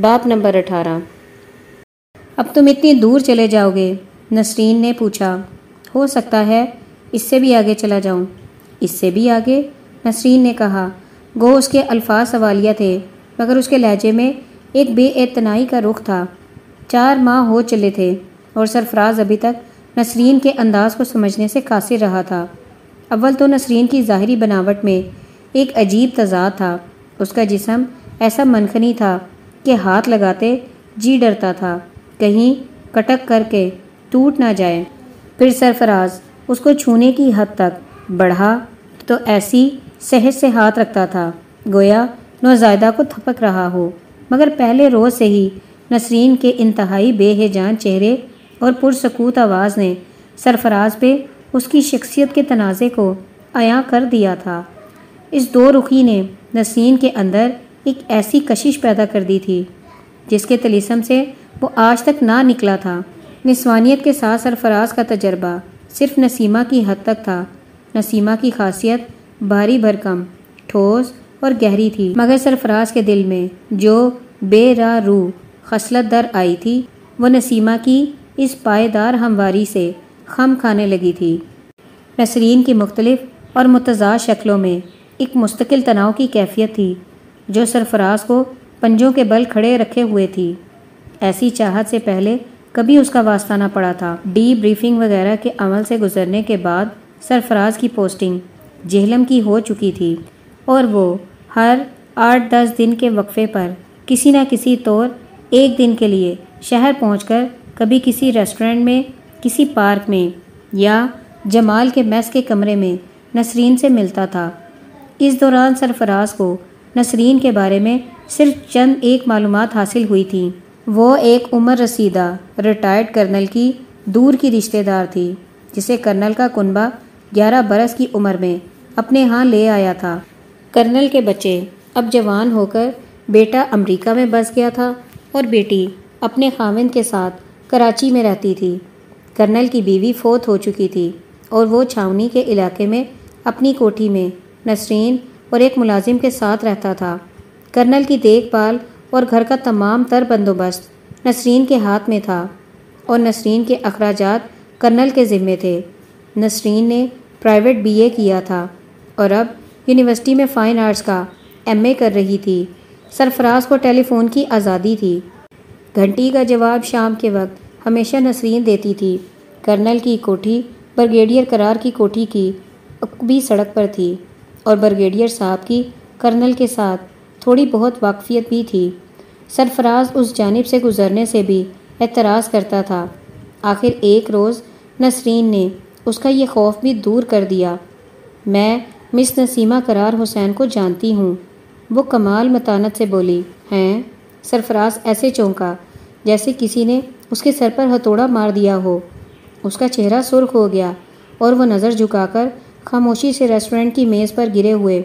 باپ نمبر اٹھارہ۔ اب تم اتنی دور چلے جاؤ گے، نسرین نے پوچھا۔ ہو سکتا ہے اس سے بھی آگے چلا جاؤں۔ اس سے بھی آگے؟ نسرین نے کہا۔ گو، اس کے الفاظ سوالیہ تھے، مگر اس کے لہجے میں ایک بے اعتنائی کا رخ تھا۔ چار ماہ ہو چلے تھے، اور سرفراز ابھی تک نسرین کے انداز کو سمجھنے سے قاصر رہا تھا۔ اول تو نسرین کی ظاہری بناوٹ میں ایک عجیب تضاد تھا۔ اس کا جسم ایسا منخنی تھا کہ ہاتھ لگاتے جی ڈرتا تھا۔ کہیں کٹک کر کے ٹوٹ نہ جائے۔ پھر سرفراز اس کو چھونے کی حد تک بڑھا تو ایسی صحت سے ہاتھ رکھتا تھا۔ گویا نوزائیدہ کو تھپک رہا ہو، مگر پہلے روز سے ہی نسرین کے انتہائی بے جان چہرے اور پرسکوت آواز نے سرفراز پہ اس کی شخصیت کے تنازع کو عیاں کر دیا تھا۔ اس دو رخی نے نسرین کے اندر ایک ایسی کشش پیدا کر دی تھی، جس کے تلیسم سے وہ آج تک نہ نکلا تھا۔ نسوانیت کے ساتھ سرفراز کا تجربہ صرف نسیمہ کی حد تک تھا۔ نسیمہ کی خاصیت بھاری بھرکم، ٹھوس اور گہری تھی۔ مگر سرفراز کے دل میں جو بے راہ روح خصلت در آئی تھی، وہ نسیمہ کی اس پائیدار ہمواری سے خم کھانے لگی تھی۔ نسرین کی مختلف اور متضاد شکلوں میں ایک مستقل تناؤ کی کیفیت تھی۔ جو سرفراز کو پنجوں کے بل کھڑے رکھے ہوئے تھی۔ ایسی چاہت سے پہلے کبھی اس کا واسطہ نہ پڑا تھا۔ ڈی بریفنگ وغیرہ کے عمل سے گزرنے کے بعد سرفراز کی پوسٹنگ جہلم کی ہو چکی تھی اور وہ ہر آٹھ دس دن کے وقفے پر کسی نہ کسی طور ایک دن کے لیے شہر پہنچ کر کبھی کسی ریسٹورنٹ میں، کسی پارک میں یا جمال کے میس کے کمرے میں نسرین سے ملتا تھا۔ اس دوران سرفراز کو نسرین کے بارے میں صرف چند ایک معلومات حاصل ہوئی تھیں وہ ایک عمر رسیدہ ریٹائرڈ کرنل کی دور کی رشتہ دار تھی، جسے کرنل کا کنبہ گیارہ برس کی عمر میں اپنے ہاں لے آیا تھا۔ کرنل کے بچے اب جوان ہو کر بیٹا امریکہ میں بس گیا تھا اور بیٹی اپنے خاوند کے ساتھ کراچی میں رہتی تھی۔ کرنل کی بیوی فوت ہو چکی تھی اور وہ چھاونی کے علاقے میں اپنی کوٹھی میں نسرین اور ایک ملازم کے ساتھ رہتا تھا۔ کرنل کی دیکھ بھال اور گھر کا تمام تر بندوبست نسرین کے ہاتھ میں تھا اور نسرین کے اخراجات کرنل کے ذمے تھے۔ نسرین نے پرائیویٹ بی اے کیا تھا اور اب یونیورسٹی میں فائن آرٹس کا ایم اے کر رہی تھی۔ سرفراز کو ٹیلی فون کی آزادی تھی۔ گھنٹی کا جواب شام کے وقت ہمیشہ نسرین دیتی تھی۔ کرنل کی کوٹھی برگیڈیئر قرار کی کوٹھی کی اقبی سڑک پر تھی۔ اور برگیڈیئر صاحب کی کرنل کے ساتھ تھوڑی بہت واقفیت بھی تھی۔ سرفراز اس جانب سے گزرنے سے بھی اعتراض کرتا تھا۔ آخر ایک روز نسرین نے اس کا یہ خوف بھی دور کر دیا۔ میں مس نسیمہ قرار حسین کو جانتی ہوں۔ وہ کمال متانت سے بولی، ہیں؟ سرفراز ایسے چونکا جیسے کسی نے اس کے سر پر ہتھوڑا مار دیا ہو۔ اس کا چہرہ سرخ ہو گیا اور وہ نظر جھکا کر خاموشی سے ریسٹورنٹ کی میز پر گرے ہوئے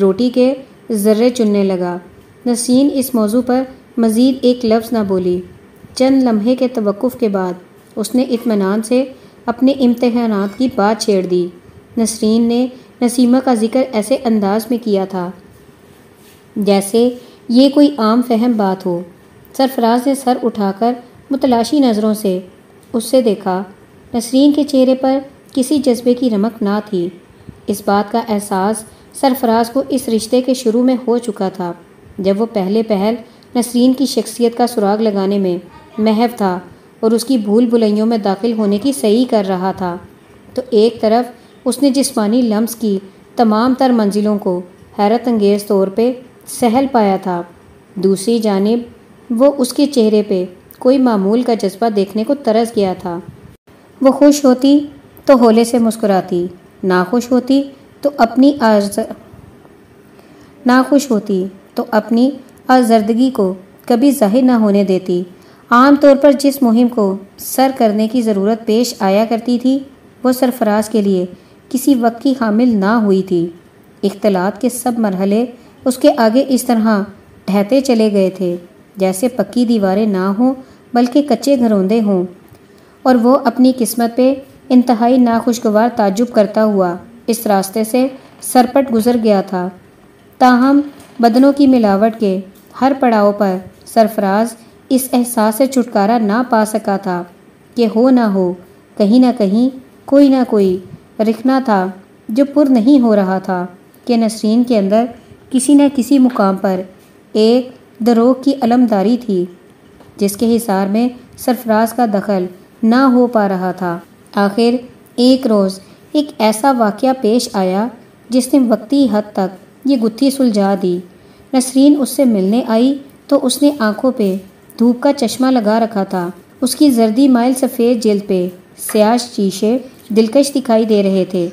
روٹی کے ذرے چننے لگا۔ نسین اس موضوع پر مزید ایک لفظ نہ بولی۔ چند لمحے کے توقف کے بعد اس نے اطمینان سے اپنے امتحانات کی بات چھیڑ دی۔ نسرین نے نسیمہ کا ذکر ایسے انداز میں کیا تھا جیسے یہ کوئی عام فہم بات ہو۔ سرفراز نے سر اٹھا کر متلاشی نظروں سے اس سے دیکھا۔ نسرین کے چہرے پر کسی جذبے کی رمک نہ تھی۔ اس بات کا احساس سرفراز کو اس رشتے کے شروع میں ہو چکا تھا، جب وہ پہلے پہل نسرین کی شخصیت کا سراغ لگانے میں محو تھا اور اس کی بھول بھلائیوں میں داخل ہونے کی صحیح کر رہا تھا۔ تو ایک طرف اس نے جسمانی لمس کی تمام تر منزلوں کو حیرت انگیز طور پہ سہل پایا تھا۔ دوسری جانب، وہ اس کے چہرے پہ کوئی معمول کا جذبہ دیکھنے کو ترس گیا تھا۔ وہ خوش ہوتی تو ہولے سے مسکراتی، ناخوش ہوتی تو اپنی آز ناخوش ہوتی تو اپنی آزردگی کو کبھی ظاہر نہ ہونے دیتی۔ عام طور پر جس مہم کو سر کرنے کی ضرورت پیش آیا کرتی تھی، وہ سرفراز کے لیے کسی وقت کی حامل نہ ہوئی تھی۔ اختلاط کے سب مرحلے اس کے آگے اس طرح ڈھہتے چلے گئے تھے، جیسے پکی دیواریں نہ ہوں بلکہ کچے گھروندے ہوں، اور وہ اپنی قسمت پہ انتہائی ناخوشگوار تعجب کرتا ہوا اس راستے سے سرپٹ گزر گیا تھا۔ تاہم، بدنوں کی ملاوٹ کے ہر پڑاؤ پر سرفراز اس احساس سے چھٹکارا نہ پا سکا تھا کہ ہو نہ ہو، کہیں نہ کہیں کوئی نہ کوئی رکھنا تھا جو پر نہیں ہو رہا تھا کہ نسرین کے اندر کسی نہ کسی مقام پر ایک دروغ کی علمداری تھی، جس کے حصار میں سرفراز کا دخل نہ ہو پا رہا تھا۔ آخر ایک روز ایک ایسا واقعہ پیش آیا جس نے وقتی حد تک یہ گتھی سلجھا دی۔ نسرین اس سے ملنے آئی تو اس نے آنکھوں پہ دھوپ کا چشمہ لگا رکھا تھا۔ اس کی زردی مائل سفید جلد پہ سیاش شیشے دلکش دکھائی دے رہے تھے۔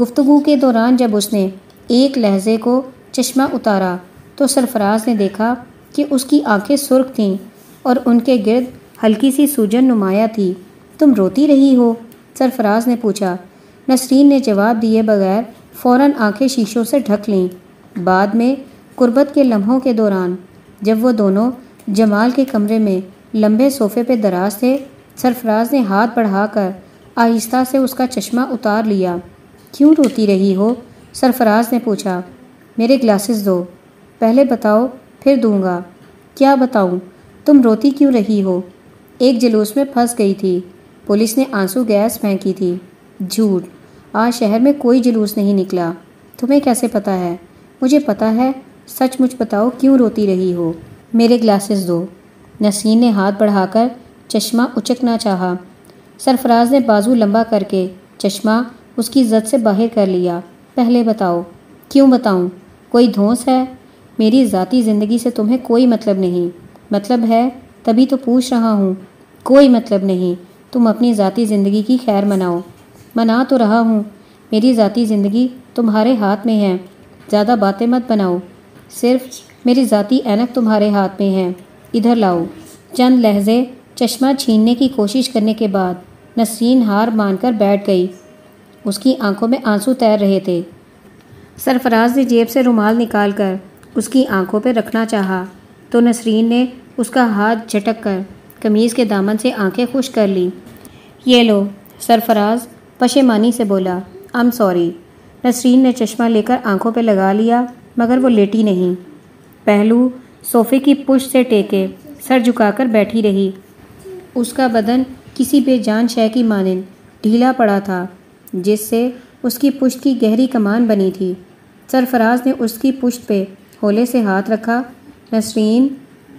گفتگو کے دوران جب اس نے ایک لہجے کو چشمہ اتارا تو سرفراز نے دیکھا کہ اس کی آنکھیں سرخ تھیں اور ان کے گرد ہلکی سی سوجن نمایاں تھی۔ تم روتی رہی ہو۔ سرفراز نے پوچھا، نسرین نے جواب دیے بغیر فوراً آنکھیں شیشوں سے ڈھک لیں۔ بعد میں قربت کے لمحوں کے دوران، جب وہ دونوں جمال کے کمرے میں لمبے صوفے پہ دراز تھے سرفراز نے ہاتھ بڑھا کر آہستہ سے اس کا چشمہ اتار لیا۔ کیوں روتی رہی ہو؟ سرفراز نے پوچھا۔ میرے گلاسز دو، پہلے بتاؤ، پھر دوں گا۔ کیا بتاؤں؟ تم روتی کیوں رہی ہو؟ ایک جلوس میں پھنس گئی تھی۔ پولیس نے آنسو گیس پھینکی تھی۔ جھوٹ۔ آج شہر میں کوئی جلوس نہیں نکلا۔ تمہیں کیسے پتا ہے؟ مجھے پتا ہے۔ سچ مچ بتاؤ کیوں روتی رہی ہو؟ میرے گلاسز دو۔ نسرین نے ہاتھ بڑھا کر چشمہ اچکنا چاہا۔ سرفراز نے بازو لمبا کر کے چشمہ اس کی زد سے باہر کر لیا۔ پہلے بتاؤ۔ کیوں بتاؤں؟ کوئی دھونس ہے؟ میری ذاتی زندگی سے تمہیں کوئی مطلب نہیں۔ مطلب ہے، تبھی تو پوچھ رہا ہوں۔ کوئی مطلب نہیں۔ تم اپنی ذاتی زندگی کی خیر مناؤ۔ منا تو رہا ہوں۔ میری ذاتی زندگی تمہارے ہاتھ میں ہے۔ زیادہ باتیں مت بناؤ۔ صرف میری ذاتی اینک تمہارے ہاتھ میں ہے۔ ادھر لاؤ۔ چند لہجے چشمہ چھیننے کی کوشش کرنے کے بعد نسرین ہار مان کر بیٹھ گئی۔ اس کی آنکھوں میں آنسو تیر رہے تھے۔ سرفراز نے جیب سے رومال نکال کر اس کی آنکھوں پہ رکھنا چاہا۔ تو نسرین نے اس کا ہاتھ جھٹک کر قمیض کے دامن سے آنکھیں خوش کر لی یہ لو، سرفراز پشیمانی سے بولا۔ ام سوری نسرین نے چشمہ لے کر آنکھوں پہ لگا لیا، مگر وہ لیٹی نہیں۔ پہلو صوفے کی پشت سے ٹیکے، سر جھکا کر بیٹھی رہی۔ اس کا بدن کسی بے جان شے کی مانند ڈھیلا پڑا تھا، جس سے اس کی پشت کی گہری کمان بنی تھی۔ سرفراز نے اس کی پشت پہ ہولے سے ہاتھ رکھا۔ نسرین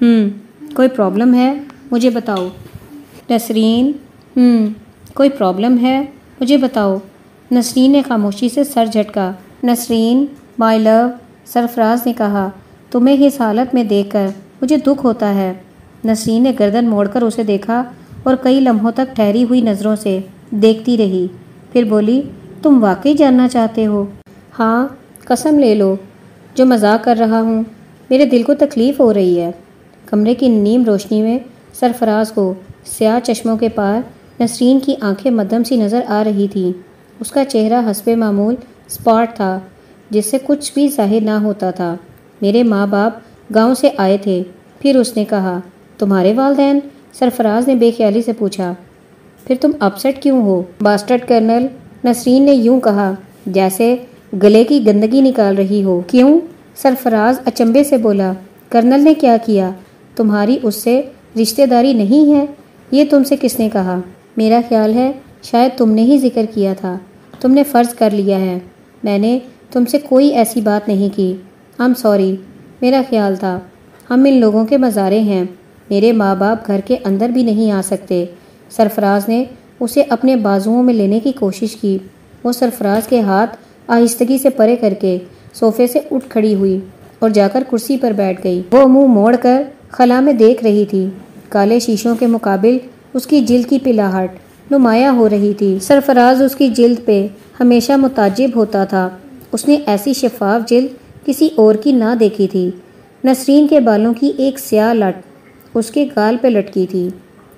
ہوں کوئی پرابلم ہے؟ مجھے بتاؤ۔ نسرین ہوں کوئی پرابلم ہے؟ مجھے بتاؤ۔ نسرین نے خاموشی سے سر جھٹکا۔ نسرین، مائی لو، سرفراز نے کہا، تمہیں اس حالت میں دیکھ کر مجھے دکھ ہوتا ہے۔ نسرین نے گردن موڑ کر اسے دیکھا اور کئی لمحوں تک ٹھہری ہوئی نظروں سے دیکھتی رہی۔ پھر بولی، تم واقعی جاننا چاہتے ہو؟ ہاں قسم لے لو۔ جو مذاق کر رہا ہوں، میرے دل کو تکلیف ہو رہی ہے۔ کمرے کی نیم روشنی میں سرفراز کو سیاہ چشموں کے پار نسرین کی آنکھیں مدھم سی نظر آ رہی تھیں۔ اس کا چہرہ حسب معمول اسپاٹ تھا، جس سے کچھ بھی ظاہر نہ ہوتا تھا۔ میرے ماں باپ گاؤں سے آئے تھے، پھر اس نے کہا، تمہارے والدین؟ سرفراز نے بے خیالی سے پوچھا، پھر تم اپسٹ کیوں ہو؟ باسٹرڈ کرنل نسرین نے یوں کہا، جیسے گلے کی گندگی نکال رہی ہو۔ کیوں؟ سرفراز اچمبے سے بولا کرنل نے کیا کیا؟ تمہاری اس سے رشتہ داری نہیں ہے؟ یہ تم سے کس نے کہا؟ میرا خیال ہے شاید تم نے ہی ذکر کیا تھا۔ تم نے فرض کر لیا ہے۔ میں نے تم سے کوئی ایسی بات نہیں کی۔ ہم سوری میرا خیال تھا۔ ہم ان لوگوں کے مزارے ہیں۔ میرے ماں باپ گھر کے اندر بھی نہیں آ سکتے۔ سرفراز نے اسے اپنے بازوؤں میں لینے کی کوشش کی۔ وہ سرفراز کے ہاتھ آہستگی سے پرے کر کے صوفے سے اٹھ کھڑی ہوئی اور جا کر کرسی پر بیٹھ گئی۔ وہ منہ موڑ کر خلا میں دیکھ رہی تھی۔ کالے شیشوں کے مقابل اس کی جلد کی پلاہٹ نمایاں ہو رہی تھی۔ سرفراز اس کی جلد پہ ہمیشہ متعجب ہوتا تھا۔ اس نے ایسی شفاف جلد کسی اور کی نہ دیکھی تھی۔ نسرین کے بالوں کی ایک سیاہ لٹ اس کے گال پہ لٹکی تھی۔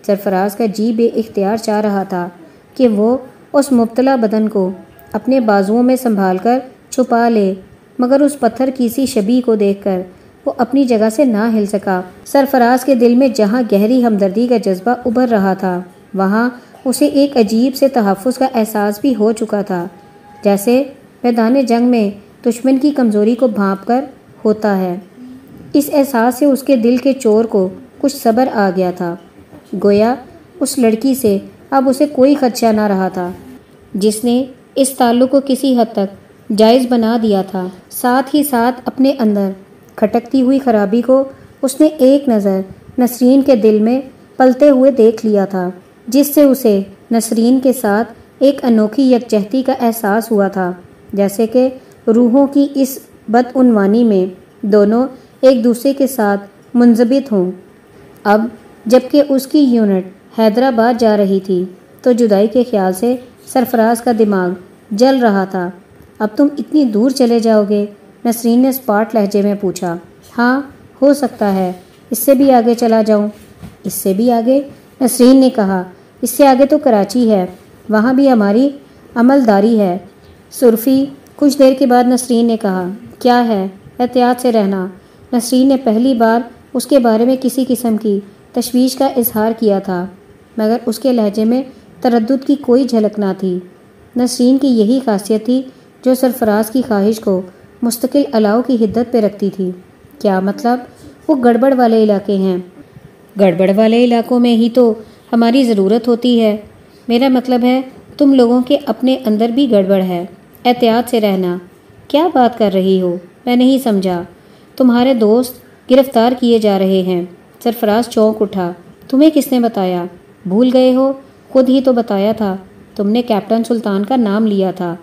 سرفراز کا جی بے اختیار چاہ رہا تھا کہ وہ اس مبتلا بدن کو اپنے بازوؤں میں سنبھال کر چھپا لے، مگر اس پتھر کی سی شبی کو دیکھ کر وہ اپنی جگہ سے نہ ہل سکا۔ سرفراز کے دل میں جہاں گہری ہمدردی کا جذبہ ابھر رہا تھا، وہاں اسے ایک عجیب سے تحفظ کا احساس بھی ہو چکا تھا، جیسے میدان جنگ میں دشمن کی کمزوری کو بھانپ کر ہوتا ہے۔ اس احساس سے اس کے دل کے چور کو کچھ صبر آ گیا تھا۔ گویا اس لڑکی سے اب اسے کوئی خدشہ نہ رہا تھا، جس نے اس تعلق کو کسی حد تک جائز بنا دیا تھا۔ ساتھ ہی ساتھ اپنے اندر کھٹکتی ہوئی خرابی کو اس نے ایک نظر نسرین کے دل میں پلتے ہوئے دیکھ لیا تھا، جس سے اسے نسرین کے ساتھ ایک انوکھی یکجہتی کا احساس ہوا تھا، جیسے کہ روحوں کی اس بدعنوانی میں دونوں ایک دوسرے کے ساتھ منضبط ہوں۔ اب جبکہ اس کی یونٹ حیدرآباد جا رہی تھی، تو جدائی کے خیال سے سرفراز کا دماغ جل رہا تھا۔ اب تم اتنی دور چلے جاؤ گے۔ نسرین نے اسپاٹ لہجے میں پوچھا ہاں ہو سکتا ہے، اس سے بھی آگے چلا جاؤں؟ اس سے بھی آگے؟ نسرین نے کہا، اس سے آگے تو کراچی ہے، وہاں بھی ہماری عمل داری ہے۔ سرفی کچھ دیر کے بعد نسرین نے کہا، کیا ہے؟ احتیاط سے رہنا۔ نسرین نے پہلی بار اس کے بارے میں کسی قسم کی تشویش کا اظہار کیا تھا، مگر اس کے لہجے میں تردد کی کوئی جھلک نہ تھی۔ نسرین کی یہی خاصیت تھی جو سرفراز کی خواہش کو مستقل الاؤ کی حدت پہ رکھتی تھی۔ کیا مطلب؟ وہ گڑبڑ والے علاقے ہیں۔ گڑبڑ والے علاقوں میں ہی تو ہماری ضرورت ہوتی ہے۔ میرا مطلب ہے، تم لوگوں کے اپنے اندر بھی گڑبڑ ہے۔ احتیاط سے رہنا۔ کیا بات کر رہی ہو؟ میں نہیں سمجھا۔ تمہارے دوست گرفتار کیے جا رہے ہیں۔ سرفراز چونک اٹھا۔ تمہیں کس نے بتایا؟ بھول گئے ہو؟ خود ہی تو بتایا تھا۔ تم نے کیپٹن سلطان کا نام لیا تھا۔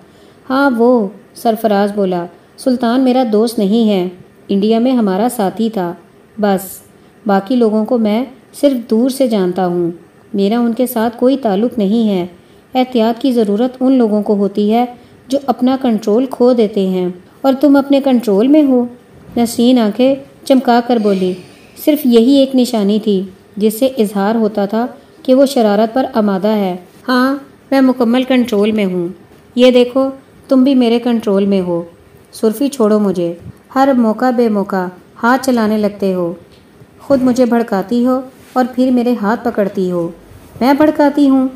ہاں وہ، سرفراز بولا۔ سلطان میرا دوست نہیں ہے۔ انڈیا میں ہمارا ساتھی تھا۔ بس۔ باقی لوگوں کو میں صرف دور سے جانتا ہوں۔ میرا ان کے ساتھ کوئی تعلق نہیں ہے۔ احتیاط کی ضرورت ان لوگوں کو ہوتی ہے جو اپنا کنٹرول کھو دیتے ہیں۔ اور تم اپنے کنٹرول میں ہو۔ نسرین آنکھیں چمکا کر بولی۔ صرف یہی ایک نشانی تھی جس سے اظہار ہوتا تھا کہ وہ شرارت پر آمادہ ہے۔ ہاں میں مکمل کنٹرول میں ہوں۔ یہ دیکھو، تم بھی میرے کنٹرول میں ہو۔ سرفی چھوڑو مجھے۔ ہر موقع بے موقع ہاتھ چلانے لگتے ہو۔ خود مجھے بھڑکاتی ہو اور پھر میرے ہاتھ پکڑتی ہو۔ میں بھڑکاتی ہوں۔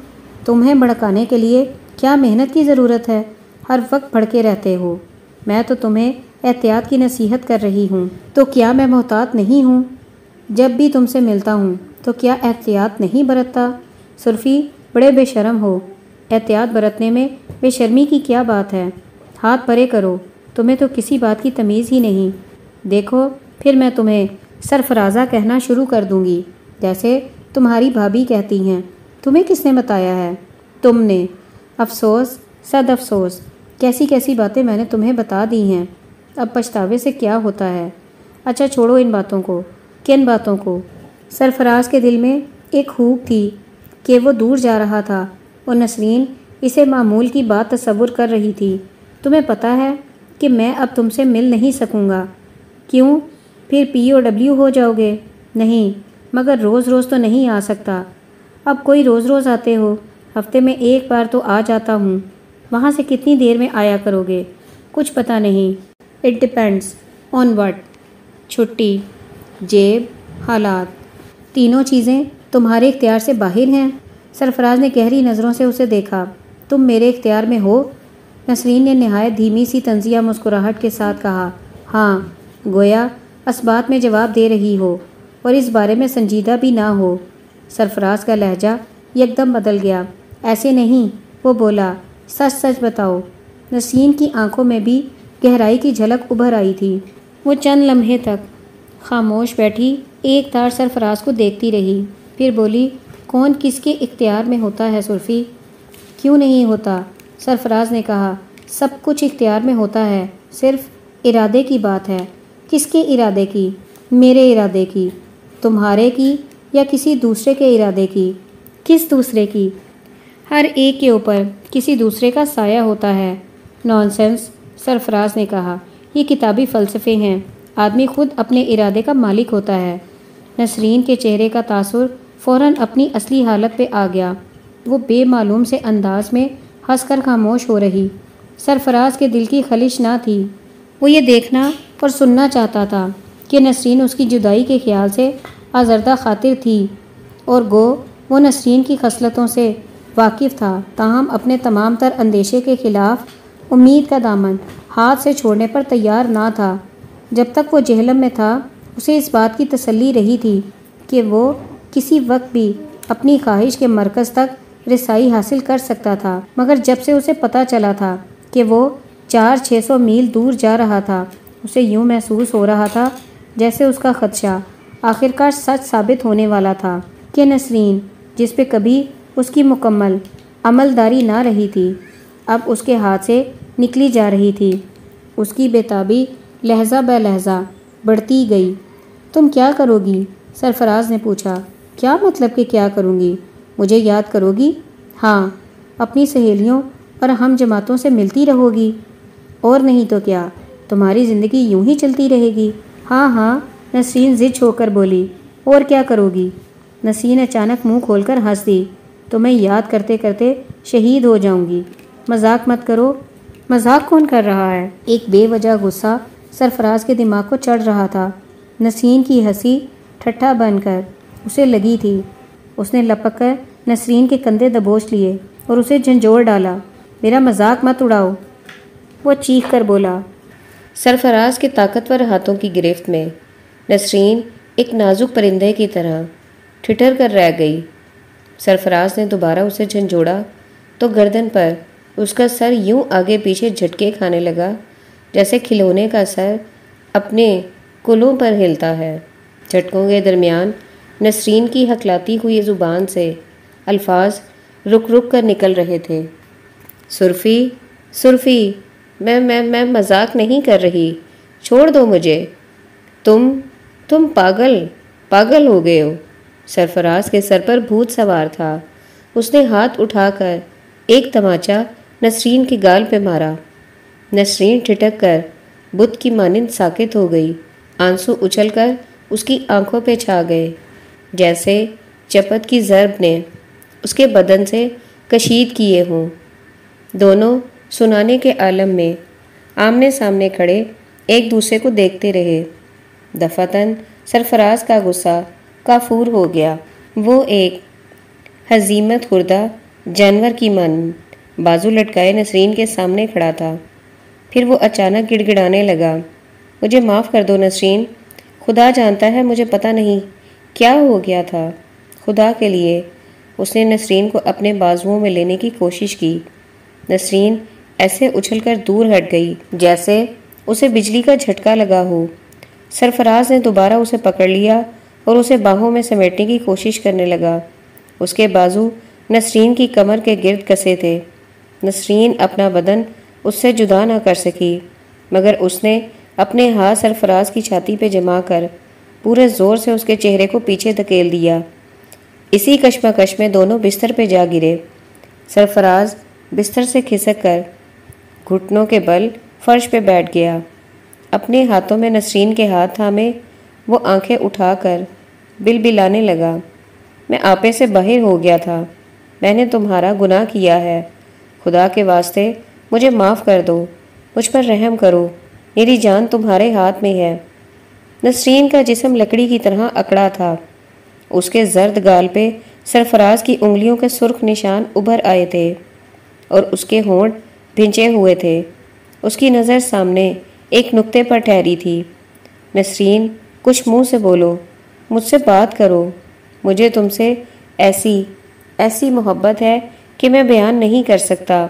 تمہیں بھڑکانے کے لیے کیا محنت کی ضرورت ہے؟ ہر وقت بھڑکے رہتے ہو۔ میں تو تمہیں احتیاط کی نصیحت کر رہی ہوں۔ تو کیا میں محتاط نہیں ہوں؟ جب بھی تم سے ملتا ہوں تو کیا احتیاط نہیں برتتا؟ سرفی، بڑے بے شرم ہو۔ احتیاط برتنے میں بے شرمی کی کیا بات ہے؟ ہاتھ پرے کرو۔ تمہیں تو کسی بات کی تمیز ہی نہیں۔ دیکھو، پھر میں تمہیں سرفرازہ کہنا شروع کر دوں گی۔ جیسے تمہاری بھابھی کہتی ہیں، تمہیں کس نے بتایا ہے؟ تم نے۔ افسوس صد افسوس، کیسی کیسی باتیں میں نے تمہیں بتا دی ہیں۔ اب پچھتاوے سے کیا ہوتا ہے؟ اچھا چھوڑو ان باتوں کو۔ کن باتوں کو؟ سرفراز کے دل میں ایک خوب تھی کہ وہ دور جا رہا تھا اور نسرین اسے معمول کی بات تصور کر رہی تھی۔ تمہیں پتہ ہے کہ میں اب تم سے مل نہیں سکوں گا۔ کیوں؟ پھر پی او ڈبلیو ہو جاؤ گے۔ نہیں، مگر روز روز تو نہیں آ سکتا۔ اب کوئی روز روز آتے ہو۔ ہفتے میں ایک بار تو آ جاتا ہوں۔ وہاں سے کتنی دیر میں آیا کرو گے؟ کچھ پتہ نہیں۔ اٹ ڈپینڈس آن وٹ چھٹی، جیب، حالات۔ تینوں چیزیں تمہارے اختیار سے باہر ہیں۔ سرفراز نے گہری نظروں سے اسے دیکھا۔ تم میرے اختیار میں ہو۔ نسرین نے نہایت دھیمی سی تنزیہ مسکراہٹ کے ساتھ کہا ہاں گویا اسبات میں جواب دے رہی ہو اور اس بارے میں سنجیدہ بھی نہ ہو۔ سرفراز کا لہجہ یکدم بدل گیا۔ ایسے نہیں، وہ بولا، سچ سچ بتاؤ۔ نسیم کی آنکھوں میں بھی گہرائی کی جھلک ابھر آئی تھی۔ وہ چند لمحے تک خاموش بیٹھی، ایک تار سرفراز کو دیکھتی رہی۔ پھر بولی، کون کس کے اختیار میں ہوتا ہے سرفی؟ کیوں نہیں ہوتا؟ سرفراز نے کہا، سب کچھ اختیار میں ہوتا ہے، صرف ارادے کی بات ہے۔ کس کے ارادے کی؟ میرے ارادے کی۔ تمہارے کی یا کسی دوسرے کے ارادے کی؟ کس دوسرے کی؟ ہر ایک کے اوپر کسی دوسرے کا سایہ ہوتا ہے۔ نان سینس سرفراز نے کہا، یہ کتابی فلسفے ہیں۔ آدمی خود اپنے ارادے کا مالک ہوتا ہے۔ نسرین کے چہرے کا تاثر فوراً اپنی اصلی حالت پہ آ گیا۔ وہ بے معلوم سے انداز میں ہنس کر خاموش ہو رہی۔ سرفراز کے دل کی خلش نہ تھی۔ وہ یہ دیکھنا اور سننا چاہتا تھا کہ نسرین اس کی جدائی کے خیال سے آزردہ خاطر تھی۔ اور گو، وہ نسرین کی خصلتوں سے واقف تھا۔ تاہم، اپنے تمام تر اندیشے کے خلاف امید کا دامن ہاتھ سے چھوڑنے پر تیار نہ تھا۔ جب تک وہ جہلم میں تھا، اسے اس بات کی تسلی رہی تھی کہ وہ کسی وقت بھی اپنی خواہش کے مرکز تک رسائی حاصل کر سکتا تھا، مگر جب سے اسے پتہ چلا تھا کہ وہ چار چھ سو میل دور جا رہا تھا، اسے یوں محسوس ہو رہا تھا جیسے اس کا خدشہ آخرکار سچ ثابت ہونے والا تھا کہ نسرین، جس پہ کبھی اس کی مکمل عملداری نہ رہی تھی، اب اس کے ہاتھ سے نکلی جا رہی تھی۔ اس کی بےتابی لہجہ بہ لہجہ بڑھتی گئی۔ تم کیا کرو گی؟ سرفراز نے پوچھا۔ کیا مطلب کہ کیا کروں گی؟ مجھے یاد کرو گی؟ ہاں اپنی سہیلیوں اور ہم جماعتوں سے ملتی رہو گی۔ اور نہیں تو کیا، تمہاری زندگی یوں ہی چلتی رہے گی۔ ہاں ہاں نسرین زد ہو کر بولی، اور کیا کرو گی؟ نسین اچانک منہ کھول کر ہنس دی، تو میں یاد کرتے کرتے شہید ہو جاؤں گی۔ مذاق مت کرو۔ مذاق کون کر رہا ہے؟ ایک بے وجہ غصہ سرفراز کے دماغ کو چڑھ رہا تھا۔ نسرین کی ہنسی ٹھٹھا بن کر اسے لگی تھی۔ اس نے لپک کر نسرین کے کندھے دبوچ لیے اور اسے جھنجھوڑ ڈالا۔ میرا مذاق مت اڑاؤ۔ وہ چیخ کر بولا۔ سرفراز کے طاقتور ہاتھوں کی گرفت میں نسرین ایک نازک پرندے کی طرح ٹھٹر کر رہ گئی۔ سرفراز نے دوبارہ اسے جھنجھوڑا تو گردن پر اس کا سر یوں آگے پیچھے جھٹکے کھانے لگا جیسے کھلونے کا سر اپنے کلوں پر ہلتا ہے۔ جھٹکوں کے درمیان نسرین کی حکلاتی ہوئی زبان سے الفاظ رک رک کر نکل رہے تھے۔ سرفی سرفی، میں میں میں مذاق نہیں کر رہی، چھوڑ دو مجھے۔ تم تم پاگل پاگل ہو گئے ہو۔ سرفراز کے سر پر بھوت سوار تھا۔ اس نے ہاتھ اٹھا کر ایک تماچا نسرین کے گال پہ مارا۔ نسرین ٹھٹک کر بت کی مانند ساکت ہو گئی۔ آنسو اچھل کر اس کی آنکھوں پہ چھا گئے۔ جیسے چپت کی ضرب نے اس کے بدن سے کشید کیے ہوں۔ دونوں سنانے کے عالم میں آمنے سامنے کھڑے ایک دوسرے کو دیکھتے رہے۔ دفتن سرفراز کا غصہ کافور ہو گیا۔ وہ ایک حزیمت خوردہ جانور کی من بازو لٹکائے نسرین کے سامنے کھڑا تھا۔ پھر وہ اچانک گڑ گڑانے لگا۔ مجھے معاف کر دو نسرین، خدا جانتا ہے مجھے پتہ نہیں۔ کیا ہو گیا تھا؟ خدا کے لیے۔ اس نے نسرین کو اپنے بازوؤں میں لینے کی کوشش کی۔ نسرین ایسے اچھل کر دور ہٹ گئی جیسے اسے بجلی کا جھٹکا لگا ہو۔ سرفراز نے دوبارہ اسے پکڑ لیا اور اسے باہوں میں سمیٹنے کی کوشش کرنے لگا۔ اس کے بازو نسرین کی کمر کے گرد کسے تھے۔ نسرین اپنا بدن اس سے جدا نہ کر سکی، مگر اس نے اپنے ہاتھ سرفراز کی چھاتی پہ جما کر پورے زور سے اس کے چہرے کو پیچھے دھکیل دیا۔ اسی کشمکش میں دونوں بستر پہ جا گرے۔ سرفراز بستر سے کھسک کر گھٹنوں کے بل فرش پہ بیٹھ گیا۔ اپنے ہاتھوں میں نسرین کے ہاتھ تھامے وہ آنکھیں اٹھا کر بل بلانے لگا۔ میں آپے سے باہر ہو گیا تھا۔ میں نے تمہارا گناہ کیا ہے۔ خدا کے واسطے مجھے معاف کر دو۔ مجھ پر رحم کرو۔ میری جان تمہارے ہاتھ میں ہے۔ نسرین کا جسم لکڑی کی طرح اکڑا تھا۔ اس کے زرد گال پہ سرفراز کی انگلیوں کے سرخ نشان ابھر آئے تھے اور اس کے ہونٹ بھنچے ہوئے تھے۔ اس کی نظر سامنے ایک نقطے پر ٹھہری تھی۔ نسرین، کچھ منہ سے بولو، مجھ سے بات کرو۔ مجھے تم سے ایسی ایسی محبت ہے کہ میں بیان نہیں کر سکتا۔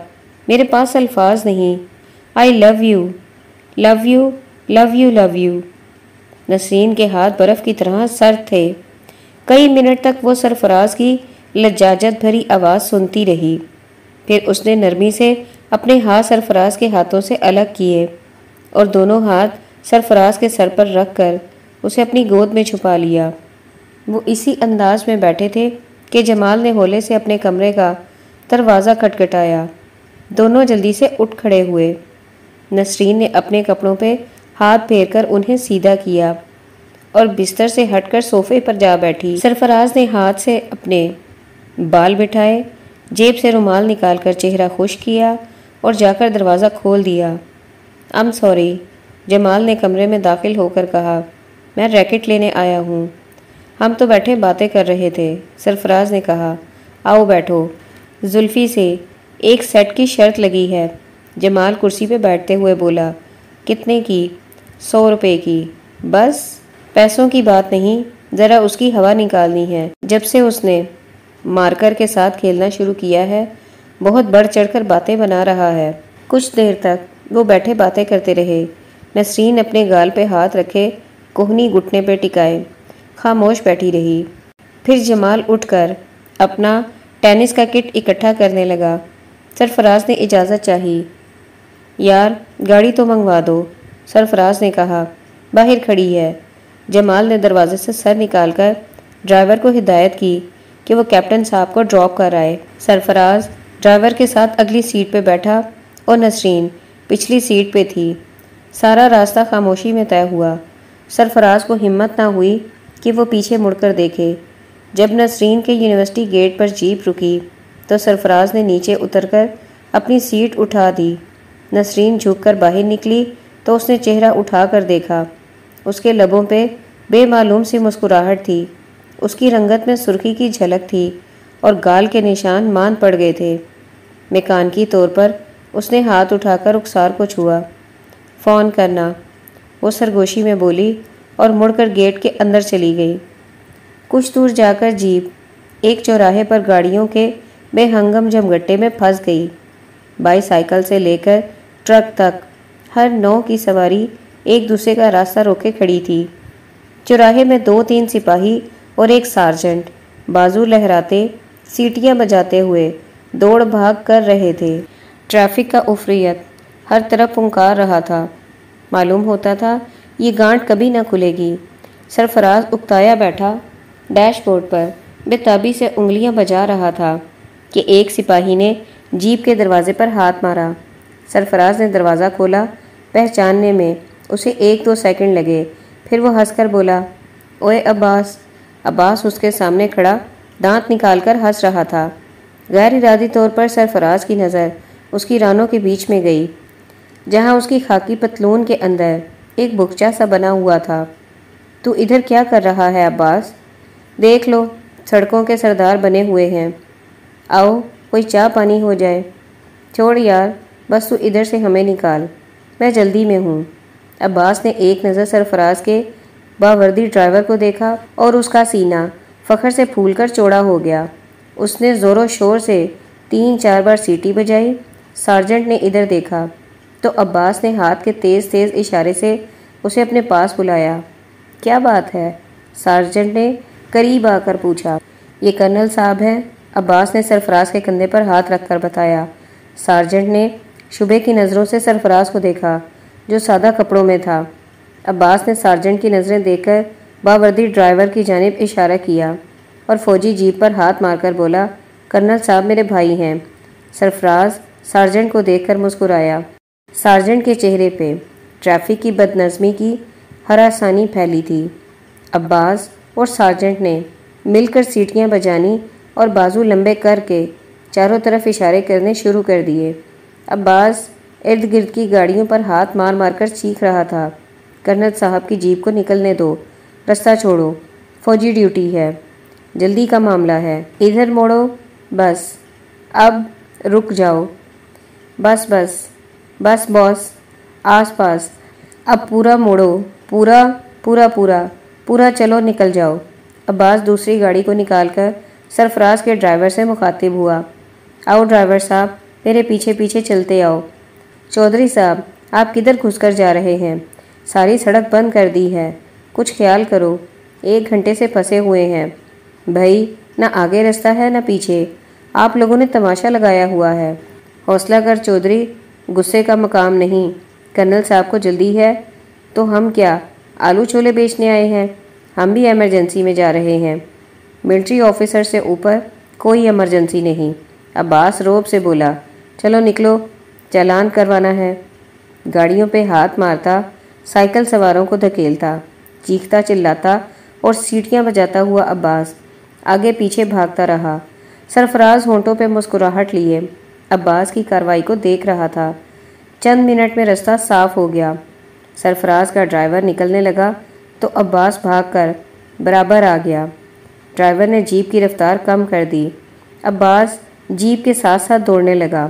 میرے پاس الفاظ نہیں۔ I love you love you love you love you Nasreen کے ہاتھ برف کی طرح سرد تھے۔ کئی منٹ تک وہ سرفراز کی لجاجت بھری آواز سنتی رہی۔ پھر اس نے نرمی سے اپنے ہاتھ سرفراز کے ہاتھوں سے الگ کیے اور دونوں ہاتھ سرفراز کے سر پر رکھ کر اسے اپنی گود میں چھپا لیا۔ وہ اسی انداز میں بیٹھے تھے کہ جمال نے ہولے سے اپنے کمرے کا دروازہ کٹکھٹایا دونوں جلدی سے اٹھ کھڑے ہوئے۔ نسرین نے اپنے کپڑوں پہ ہاتھ پھیر کر انہیں سیدھا کیا اور بستر سے ہٹ کر صوفے پر جا بیٹھی۔ سرفراز نے ہاتھ سے اپنے بال بٹھائے، جیب سے رومال نکال کر چہرہ خوش کیا اور جا کر دروازہ کھول دیا۔ ام سوری جمال نے کمرے میں داخل ہو کر کہا۔ میں ریکٹ لینے آیا ہوں۔ ہم تو بیٹھے باتیں کر رہے تھے۔ سرفراز نے کہا۔ آؤ بیٹھو۔ زلفی سے ایک سیٹ کی شرط لگی ہے۔ جمال کرسی پہ بیٹھتے ہوئے بولا۔ کتنے کی؟ سو روپے کی۔ بس، پیسوں کی بات نہیں، ذرا اس کی ہوا نکالنی ہے۔ جب سے اس نے مارکر کے ساتھ کھیلنا شروع کیا ہے، بہت بڑھ چڑھ کر باتیں بنا رہا ہے۔ کچھ دیر تک وہ بیٹھے باتیں کرتے رہے۔ نسرین اپنے گال پہ ہاتھ رکھے، کوہنی گھٹنے پہ ٹکائے۔ خاموش بیٹھی رہی۔ پھر جمال اٹھ کر اپنا ٹینس کا کٹ اکٹھا کرنے لگا۔ سرفراز نے اجازت چاہی۔ یار، گاڑی تو منگوا دو۔ سرفراز نے کہا، باہر کھڑی ہے۔ جمال نے دروازے سے سر نکال کر ڈرائیور کو ہدایت کی کہ وہ کیپٹن صاحب کو ڈراپ کر آئے۔ سرفراز ڈرائیور کے ساتھ اگلی سیٹ پہ بیٹھا اور نسرین پچھلی سیٹ پہ تھی۔ سارا راستہ خاموشی میں طے ہوا۔ سرفراز کو ہمت نہ ہوئی کہ وہ پیچھے مڑ کر دیکھے۔ جب نسرین کے یونیورسٹی گیٹ پر جیپ رکی تو سرفراز نے نیچے اتر کر اپنی سیٹ اٹھا دی۔ نسرین جھک کر باہر نکلی تو اس نے چہرہ اٹھا کر دیکھا۔ اس کے لبوں پہ بے معلوم سی مسکراہٹ تھی۔ اس کی رنگت میں سرخی کی جھلک تھی اور گال کے نشان مان پڑ گئے تھے۔ مکان کی طور پر اس نے ہاتھ اٹھا کر اکسار کو چھوا۔ فون کرنا، وہ سرگوشی میں بولی اور مڑ کر گیٹ کے اندر چلی گئی۔ کچھ دور جا کر جیپ ایک چوراہے پر گاڑیوں کے بے ہنگم جمگٹے میں پھنس گئی۔ بائی سائیکل سے لے کر ٹرک تک۔ ہر نو کی سواری ایک دوسرے کا راستہ روکے کھڑی تھی۔ چوراہے میں دو تین سپاہی اور ایک سارجنٹ بازو لہراتے، سیٹیاں بجاتے ہوئے دوڑ بھاگ کر رہے تھے۔ ٹریفک کا افریت ہر طرف پنکار رہا تھا۔ معلوم ہوتا تھا، یہ گانٹ کبھی نہ کھلے گی۔ سرفراز اکتایا بیٹھا، ڈیش بورڈ پر بے تابی سے انگلیاں بجا رہا تھا کہ ایک سپاہی نے جیپ کے دروازے پر ہاتھ مارا۔ سرفراز نے دروازہ کھولا۔ پہچاننے میں اسے ایک دو سیکنڈ لگے۔ پھر وہ ہنس کر بولا اوے عباس۔ عباس اس کے سامنے کھڑا، دانت نکال کر ہنس رہا تھا۔ غیر ارادی طور پر سرفراز کی نظر اس کی رانوں کے بیچ میں گئی، جہاں اس کی خاکی پتلون کے اندر ایک بکچا سا بنا ہوا تھا۔ تو ادھر کیا کر رہا ہے عباس؟ دیکھ لو، سڑکوں کے سردار بنے ہوئے ہیں۔ آؤ، کوئی چاہ پانی ہو جائے۔ چھوڑ یار، بس تو ادھر سے ہمیں نکال۔ میں جلدی میں ہوں۔ عباس نے ایک نظر سرفراز کے باوردی ڈرائیور کو دیکھا اور اس کا سینہ فخر سے پھول کر چوڑا ہو گیا۔ اس نے زور و شور سے تین چار بار سیٹی بجائی۔ سارجنٹ نے ادھر دیکھا تو عباس نے ہاتھ کے تیز تیز اشارے سے اسے اپنے پاس بلایا۔ کیا بات ہے؟ سارجنٹ نے قریب آ کر پوچھا۔ یہ کرنل صاحب ہیں۔ عباس نے سرفراز کے کندھے پر ہاتھ رکھ کر بتایا۔ سارجنٹ نے شبے کی نظروں سے سرفراز کو دیکھا، جو سادہ کپڑوں میں تھا۔ عباس نے سارجنٹ کی نظریں دیکھ کر باوردی ڈرائیور کی جانب اشارہ کیا اور فوجی جیپ پر ہاتھ مار کر بولا، کرنل صاحب میرے بھائی ہیں۔ سرفراز سارجنٹ کو دیکھ کر مسکرایا۔ سارجنٹ کے چہرے پہ ٹریفک کی بد نظمی کی ہراسانی پھیلی تھی۔ عباس اور سارجنٹ نے مل کر سیٹیاں بجانی اور بازو لمبے کر کے چاروں طرف اشارے کرنے شروع کر دیے۔ عباس ارد گرد کی گاڑیوں پر ہاتھ مار مار کر چیخ رہا تھا۔ کرنل صاحب کی جیپ کو نکلنے دو۔ رستہ چھوڑو۔ فوجی ڈیوٹی ہے۔ جلدی کا معاملہ ہے۔ ادھر موڑو۔ بس۔ اب رک جاؤ۔ بس بس۔ بس، باس۔ آس پاس۔ اب پورا موڑو۔ پورا پورا پورا۔ پورا چلو، نکل جاؤ۔ عباس دوسری گاڑی کو نکال کر سرفراز کے ڈرائیور سے مخاطب ہوا۔ آؤ ڈرائیور صاحب۔ میرے پیچھے پیچھے چلتے آؤ۔ چودھری صاحب، آپ کدھر گھس کر جا رہے ہیں؟ ساری سڑک بند کر دی ہے۔ کچھ خیال کرو، ایک گھنٹے سے پھنسے ہوئے ہیں۔ بھائی، نہ آگے رستہ ہے نہ پیچھے۔ آپ لوگوں نے تماشا لگایا ہوا ہے۔ حوصلہ کر چودھری، غصے کا مقام نہیں۔ کرنل صاحب کو جلدی ہے۔ تو ہم کیا، آلو چھولے بیچنے آئے ہیں؟ ہم بھی ایمرجنسی میں جا رہے ہیں۔ ملٹری آفیسر سے اوپر کوئی ایمرجنسی نہیں۔ عباس روب سے بولا چلو نکلو، چالان کروانا ہے۔ گاڑیوں پہ ہاتھ مارتا، سائیکل سواروں کو دھکیلتا، چیختا، چلاتا اور سیٹیاں بجاتا ہوا عباس آگے پیچھے بھاگتا رہا۔ سرفراز ہونٹوں پہ مسکراہٹ لیے۔ عباس کی کاروائی کو دیکھ رہا تھا۔ چند منٹ میں رستہ صاف ہو گیا۔ سرفراز کا ڈرائیور نکلنے لگا تو عباس بھاگ کر برابر آ گیا۔ ڈرائیور نے جیپ کی رفتار کم کر دی۔ عباس جیپ کے ساتھ ساتھ دوڑنے لگا۔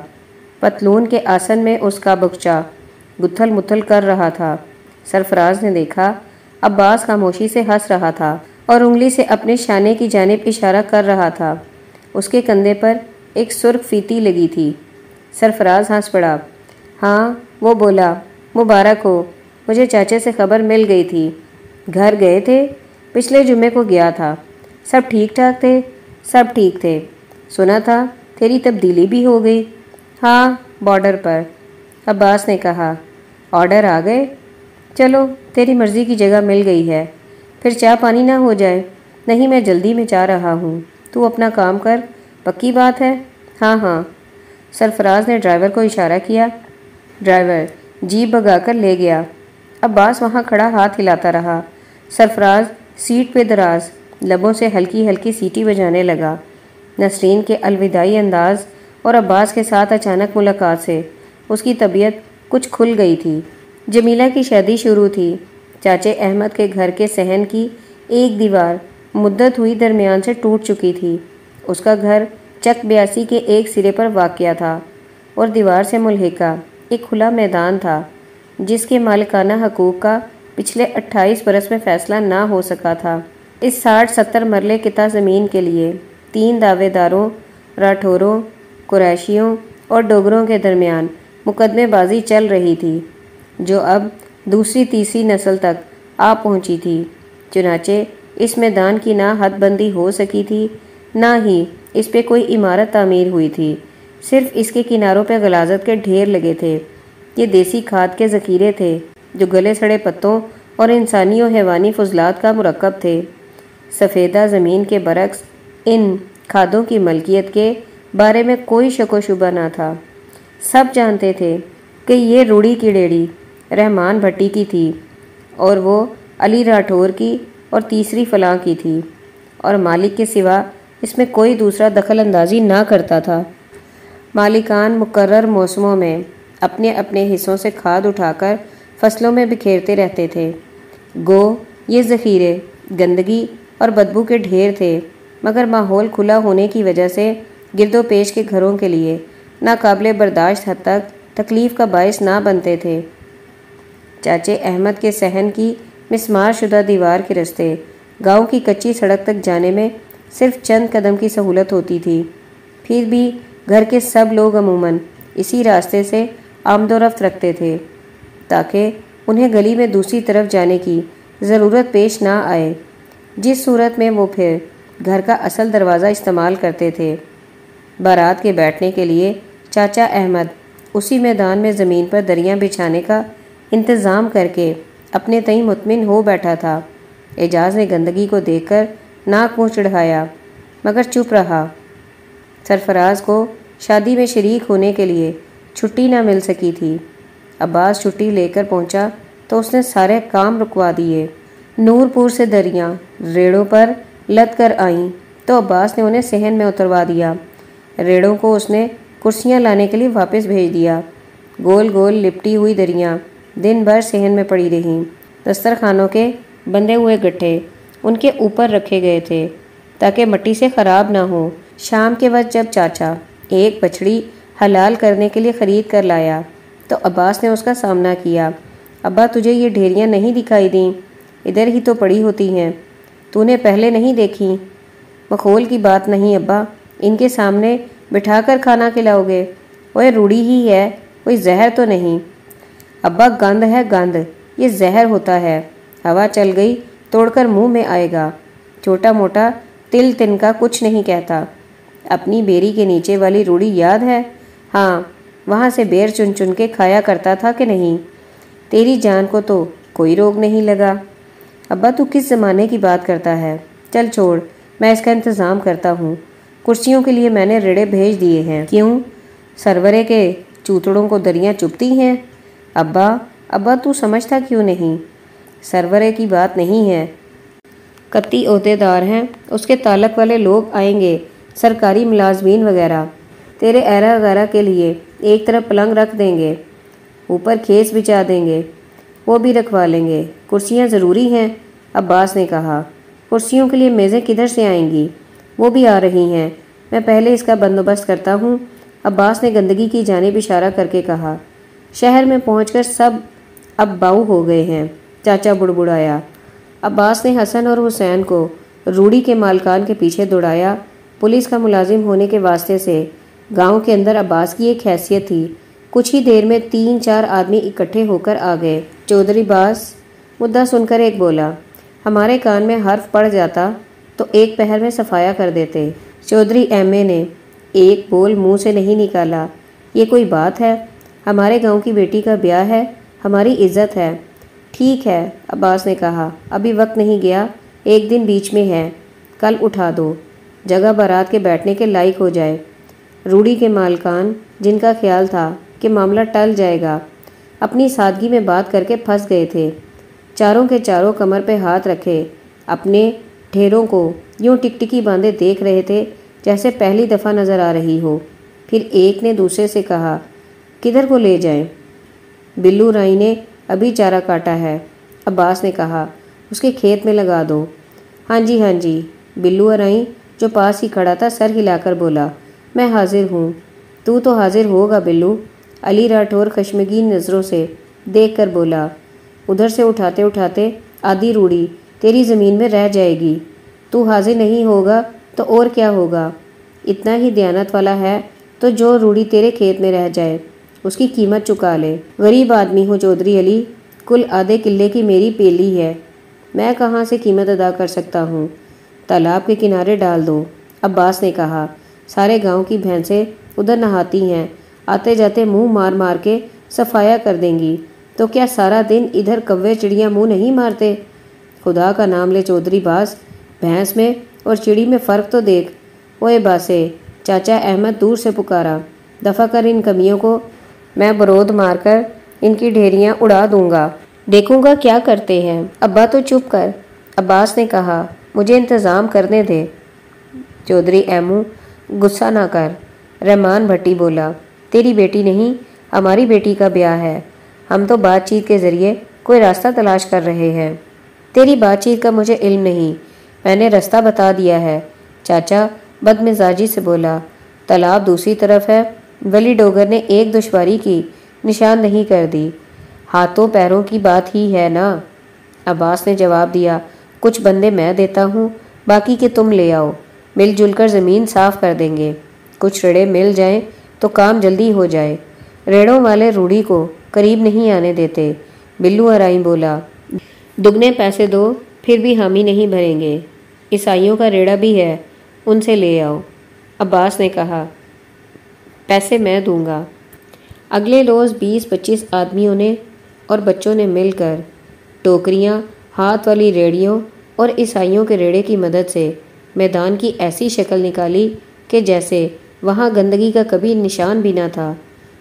پتلون کے آسن میں اس کا بخچا گتھل متھل کر رہا تھا۔ سرفراز نے دیکھا، عباس خاموشی سے ہنس رہا تھا اور انگلی سے اپنے شانے کی جانب اشارہ کر رہا تھا۔ اس کے کندھے پر ایک سرخ فیتی لگی تھی۔ سرفراز ہنس پڑا۔ ہاں وہ بولا، مبارک ہو، مجھے چاچے سے خبر مل گئی تھی۔ گھر گئے تھے، پچھلے جمعے کو گیا تھا۔ سب ٹھیک ٹھاک تھے؟ سب ٹھیک تھے۔ سنا تھا، تیری تبدیلی بھی ہو گئی۔ ہاں بارڈر پر۔ عباس نے کہا آرڈر آ گئے؟ چلو، تیری مرضی کی جگہ مل گئی ہے۔ پھر چاہ پانی نہ ہو جائے۔ نہیں، میں جلدی میں چاہ رہا ہوں۔ تو اپنا کام کر۔ پکی بات ہے؟ ہاں ہاں۔ سرفراز نے ڈرائیور کو اشارہ کیا۔ ڈرائیور، جیپ بگا کر لے گیا۔ عباس وہاں کھڑا ہاتھ ہلاتا رہا۔ سرفراز سیٹ پہ دراز، لبوں سے ہلکی ہلکی سیٹی بجانے لگا۔ نسرین کے الوداعی انداز اور عباس کے ساتھ اچانک ملاقات سے اس کی طبیعت کچھ کھل گئی تھی۔ جمیلہ کی شادی شروع تھی۔ چاچے احمد کے گھر کے سہن کی ایک دیوار مدت ہوئی درمیان سے ٹوٹ چکی تھی۔ اس کا گھر چک بیاسی کے ایک سرے پر واقع تھا اور دیوار سے ملحقہ ایک کھلا میدان تھا، جس کے مالکانہ حقوق کا پچھلے اٹھائیس برس میں فیصلہ نہ ہو سکا تھا۔ اس ساٹھ ستر مرلے کتا زمین کے لیے تین دعوے داروں، راٹھوروں قریشیوں اور ڈوگروں کے درمیان مقدمے بازی چل رہی تھی، جو اب دوسری تیسری نسل تک آ پہنچی تھی۔ چنانچہ اس میدان کی نہ حد بندی ہو سکی تھی، نہ ہی اس پہ کوئی عمارت تعمیر ہوئی تھی۔ صرف اس کے کناروں پہ غلازت کے ڈھیر لگے تھے۔ یہ دیسی کھاد کے ذخیرے تھے، جو گلے سڑے پتوں اور انسانی و حیوانی فضلات کا مرکب تھے۔ سفیدہ زمین کے برعکس ان کھادوں کی ملکیت کے بارے میں کوئی شک و شبہ نہ تھا۔ سب جانتے تھے کہ یہ روڑی کی ڈیڑی، رحمان بھٹی کی تھی اور وہ علی راٹھور کی اور تیسری فلاں کی تھی۔ اور مالک کے سوا اس میں کوئی دوسرا دخل اندازی نہ کرتا تھا۔ مالکان مقرر موسموں میں اپنے اپنے حصوں سے کھاد اٹھا کر فصلوں میں بکھیرتے رہتے تھے۔ گو، یہ ذخیرے، گندگی اور بدبو کے ڈھیر تھے، مگر ماحول کھلا ہونے کی وجہ سے گرد و پیش کے گھروں کے لیے ناقابل برداشت حد تک تکلیف کا باعث نہ بنتے تھے۔ چاچے احمد کے صحن کی مسمار شدہ دیوار کے رستے، گاؤں کی کچی سڑک تک جانے میں صرف چند قدم کی سہولت ہوتی تھی۔ پھر بھی گھر کے سب لوگ عموماً اسی راستے سے آمد و رفت رکھتے تھے، تاکہ انہیں گلی میں دوسری طرف جانے کی ضرورت پیش نہ آئے۔ جس صورت میں وہ پھر گھر کا اصل دروازہ استعمال کرتے تھے۔ بارات کے بیٹھنے کے لیے چاچا احمد اسی میدان میں زمین پر دریاں بچھانے کا انتظام کر کے اپنے تئیں مطمئن ہو بیٹھا تھا۔ اعجاز نے گندگی کو دیکھ کر ناک منہ چڑھایا، مگر چپ رہا۔ سرفراز کو شادی میں شریک ہونے کے لیے چھٹی نہ مل سکی تھی۔ عباس چھٹی لے کر پہنچا تو اس نے سارے کام رکوا دیے۔ نور پور سے دریاں ریڑوں پر لد کر آئیں تو عباس نے انہیں صحن میں اتروا دیا۔ ریڑوں کو اس نے کرسیاں لانے کے لیے واپس بھیج دیا۔ گول گول لپٹی ہوئی دریاں دن بھر صحن میں پڑی رہیں۔ دسترخانوں کے بندے ہوئے گٹھے ان کے اوپر رکھے گئے تھے تاکہ مٹی سے خراب نہ ہو شام کے وقت جب چاچا ایک بچڑی حلال کرنے کے لیے خرید کر لایا تو عباس نے اس کا سامنا کیا۔ ابا، تجھے یہ ڈھیریاں نہیں دکھائی دیں۔ ادھر ہی تو پڑی ہوتی ہیں۔ تو نے پہلے نہیں دیکھی۔ مخول کی بات نہیں، ابا۔ ان کے سامنے بٹھا کر کھانا کھلاؤ گے۔ وہ روڑی ہی ہے، کوئی زہر تو نہیں۔ ابا، گند ہے، گند۔ یہ زہر ہوتا ہے۔ ہوا چل گئی، توڑ کر منہ میں آئے گا۔ چھوٹا موٹا تل تن کا کچھ نہیں کہتا۔ اپنی بیری کے نیچے والی روڑی یاد ہے؟ ہاں وہاں سے بیر چن چن کے کھایا کرتا تھا کہ نہیں؟ تیری جان کو تو کوئی روگ نہیں لگا۔ ابا، تو کس زمانے کی بات کرتا ہے؟ چل چھوڑ، میں اس کا انتظام کرتا ہوں۔ کرسیوں کے لیے میں نے ریڑے بھیج دیے ہیں۔ کیوں؟ سرورے کے چوتڑوں کو دریاں چپتی ہیں۔ ابا ابا، تو سمجھتا کیوں نہیں؟ سرورے کی بات نہیں ہے۔ کتی عہدے دار ہیں۔ اس کے تعلق والے لوگ آئیں گے، سرکاری ملازمین وغیرہ۔ تیرے ایرا وغیرہ کے لیے ایک طرف پلنگ رکھ دیں گے، اوپر کھیس بچا دیں گے، وہ بھی رکھوا لیں گے۔ کرسیاں ضروری ہیں، عباس نے کہا۔ کرسیوں کے لیے میزیں کدھر سے آئیں گی؟ وہ بھی آ رہی ہیں۔ میں پہلے اس کا بندوبست کرتا ہوں۔ عباس نے گندگی کی جانب اشارہ کر کے کہا، شہر میں پہنچ کر سب اب باؤ ہو گئے ہیں۔ چاچا بڑبڑایا۔ عباس نے حسن اور حسین کو روڑی کے مالکان کے پیچھے دوڑایا۔ پولیس کا ملازم ہونے کے واسطے سے گاؤں کے اندر عباس کی ایک حیثیت تھی۔ کچھ ہی دیر میں تین چار آدمی اکٹھے ہو کر آ گئے۔ چودھری باس، مدعا سن کر ایک بولا، ہمارے کان میں حرف پڑ جاتا۔ تو ایک پہر میں صفایا کر دیتے۔ چودھری ایم اے نے ایک بول منہ سے نہیں نکالا۔ یہ کوئی بات ہے؟ ہمارے گاؤں کی بیٹی کا بیاہ ہے، ہماری عزت ہے۔ ٹھیک ہے، عباس نے کہا۔ ابھی وقت نہیں گیا، ایک دن بیچ میں ہے۔ کل اٹھا دو۔ جگہ بارات کے بیٹھنے کے لائق ہو جائے۔ روڑی کے مالکان، جن کا خیال تھا کہ معاملہ ٹل جائے گا، اپنی سادگی میں بات کر کے پھنس گئے تھے۔ چاروں کے چاروں کمر پہ ہاتھ رکھے، اپنے ڈھیروں کو یوں ٹک ٹکی باندھے دیکھ رہے تھے جیسے پہلی دفعہ نظر آ رہی ہو۔ پھر ایک نے دوسرے سے کہا، کدھر کو لے جائیں؟ بلو رائی نے، ابھی چارہ کاٹا ہے۔ عباس نے کہا، اس کے کھیت میں لگا دو۔ ہاں جی ہاں جی۔ بلو ارائی جو پاس ہی کھڑا تھا سر ہلا کر بولا، میں حاضر ہوں۔ تو تو حاضر ہوگا بلو۔ علی راٹھور خشمگین نظروں سے دیکھ کر بولا۔ ادھر سے اٹھاتے اٹھاتے آدھی روڑی تیری زمین میں رہ جائے گی۔ تو حاضر نہیں ہوگا تو اور کیا ہوگا؟ اتنا ہی دیانت والا ہے تو جو روڑی تیرے کھیت میں رہ جائے، اس کی قیمت چکا لے۔ غریب آدمی ہوں چودھری علی، کل آدھے قلعے کی میری پیلی ہے۔ میں کہاں سے قیمت ادا کر سکتا ہوں؟ تالاب کے کنارے ڈال دو۔ عباس نے کہا، سارے گاؤں کی بھینسیں ادھر نہاتی ہیں۔ آتے جاتے منہ مار مار کے صفایا کر دیں گی۔ تو کیا سارا دن ادھر کوے چڑیاں منہ نہیں مارتے؟ خدا کا نام لے چودھری باس بھینس میں اور چڑی میں فرق تو دیکھ۔ اوے باسے، چاچا احمد دور سے پکارا۔ دفع کر ان کمیوں کو میں برود مار کر ان کی ڈھیریاں اڑا دوں گا۔ دیکھوں گا کیا کرتے ہیں۔ ابا تو چپ کر۔ عباس نے کہا، مجھے انتظام کرنے دے۔ چودھری ایمو، غصہ نہ کر۔ رحمان بھٹی بولا، تیری بیٹی نہیں، ہماری بیٹی کا بیاہ ہے۔ ہم تو بات چیت کے ذریعے کوئی راستہ تلاش کر رہے ہیں۔ تیری بات چیت کا مجھے علم نہیں۔ میں نے رستہ بتا دیا ہے۔ چاچا بد مزاجی سے بولا، تالاب دوسری طرف ہے۔ ولی ڈوگر نے ایک دشواری کی، نشان نہیں کر دی۔ ہاتھوں پیروں کی بات ہی ہے نا۔ عباس نے جواب دیا، کچھ بندے میں دیتا ہوں، باقی کے تم لے آؤ۔ مل جل کر زمین صاف کر دیں گے۔ کچھ ریڑے مل جائیں تو کام جلدی ہو جائے۔ ریڑوں والے روڑی کو قریب نہیں آنے دیتے۔ بلو ارائی بولا دگنے پیسے دو، پھر بھی ہم ہی نہیں بھریں گے۔ عیسائیوں کا ریڑا بھی ہے، ان سے لے آؤ۔ عباس نے کہا، پیسے میں دوں گا۔ اگلے روز بیس پچیس آدمیوں نے اور بچوں نے مل کر ٹوکریاں، ہاتھ والی ریڑیوں اور عیسائیوں کے ریڑے کی مدد سے میدان کی ایسی شکل نکالی کہ جیسے وہاں گندگی کا کبھی نشان بھی نہ تھا۔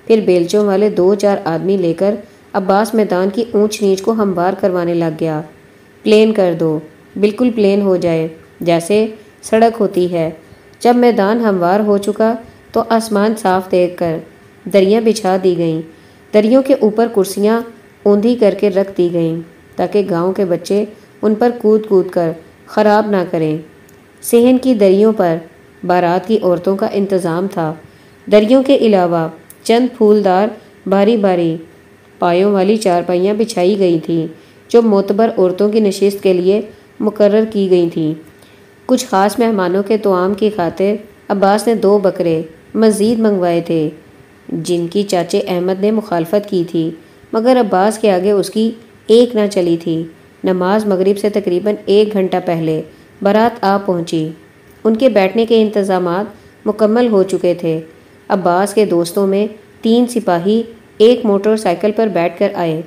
پھر بیلچوں والے دو چار آدمی لے کر عباس میدان کی اونچ نیچ کو ہموار کروانے لگ گیا۔ پلین کر دو، بالکل پلین ہو جائے، جیسے سڑک ہوتی ہے۔ جب میدان ہموار ہو چکا تو آسمان صاف دیکھ کر دریاں بچھا دی گئیں۔ دریوں کے اوپر کرسیاں اوندھی کر کے رکھ دی گئیں تاکہ گاؤں کے بچے ان پر کود کود کر خراب نہ کریں۔ سہن کی دریوں پر بارات کی عورتوں کا انتظام تھا۔ دریوں کے علاوہ چند پھولدار باری باری پایوں والی چارپائیاں بچھائی گئی تھیں، جو معتبر عورتوں کی نشست کے لیے مقرر کی گئی تھیں۔ کچھ خاص مہمانوں کے توام کی خاطر عباس نے دو بکرے مزید منگوائے تھے، جن کی چاچے احمد نے مخالفت کی تھی، مگر عباس کے آگے اس کی ایک نہ چلی تھی۔ نماز مغرب سے تقریباً ایک گھنٹہ پہلے برات آ پہنچی۔ ان کے بیٹھنے کے انتظامات مکمل ہو چکے تھے۔ عباس کے دوستوں میں تین سپاہی ایک موٹر سائیکل پر بیٹھ کر آئے۔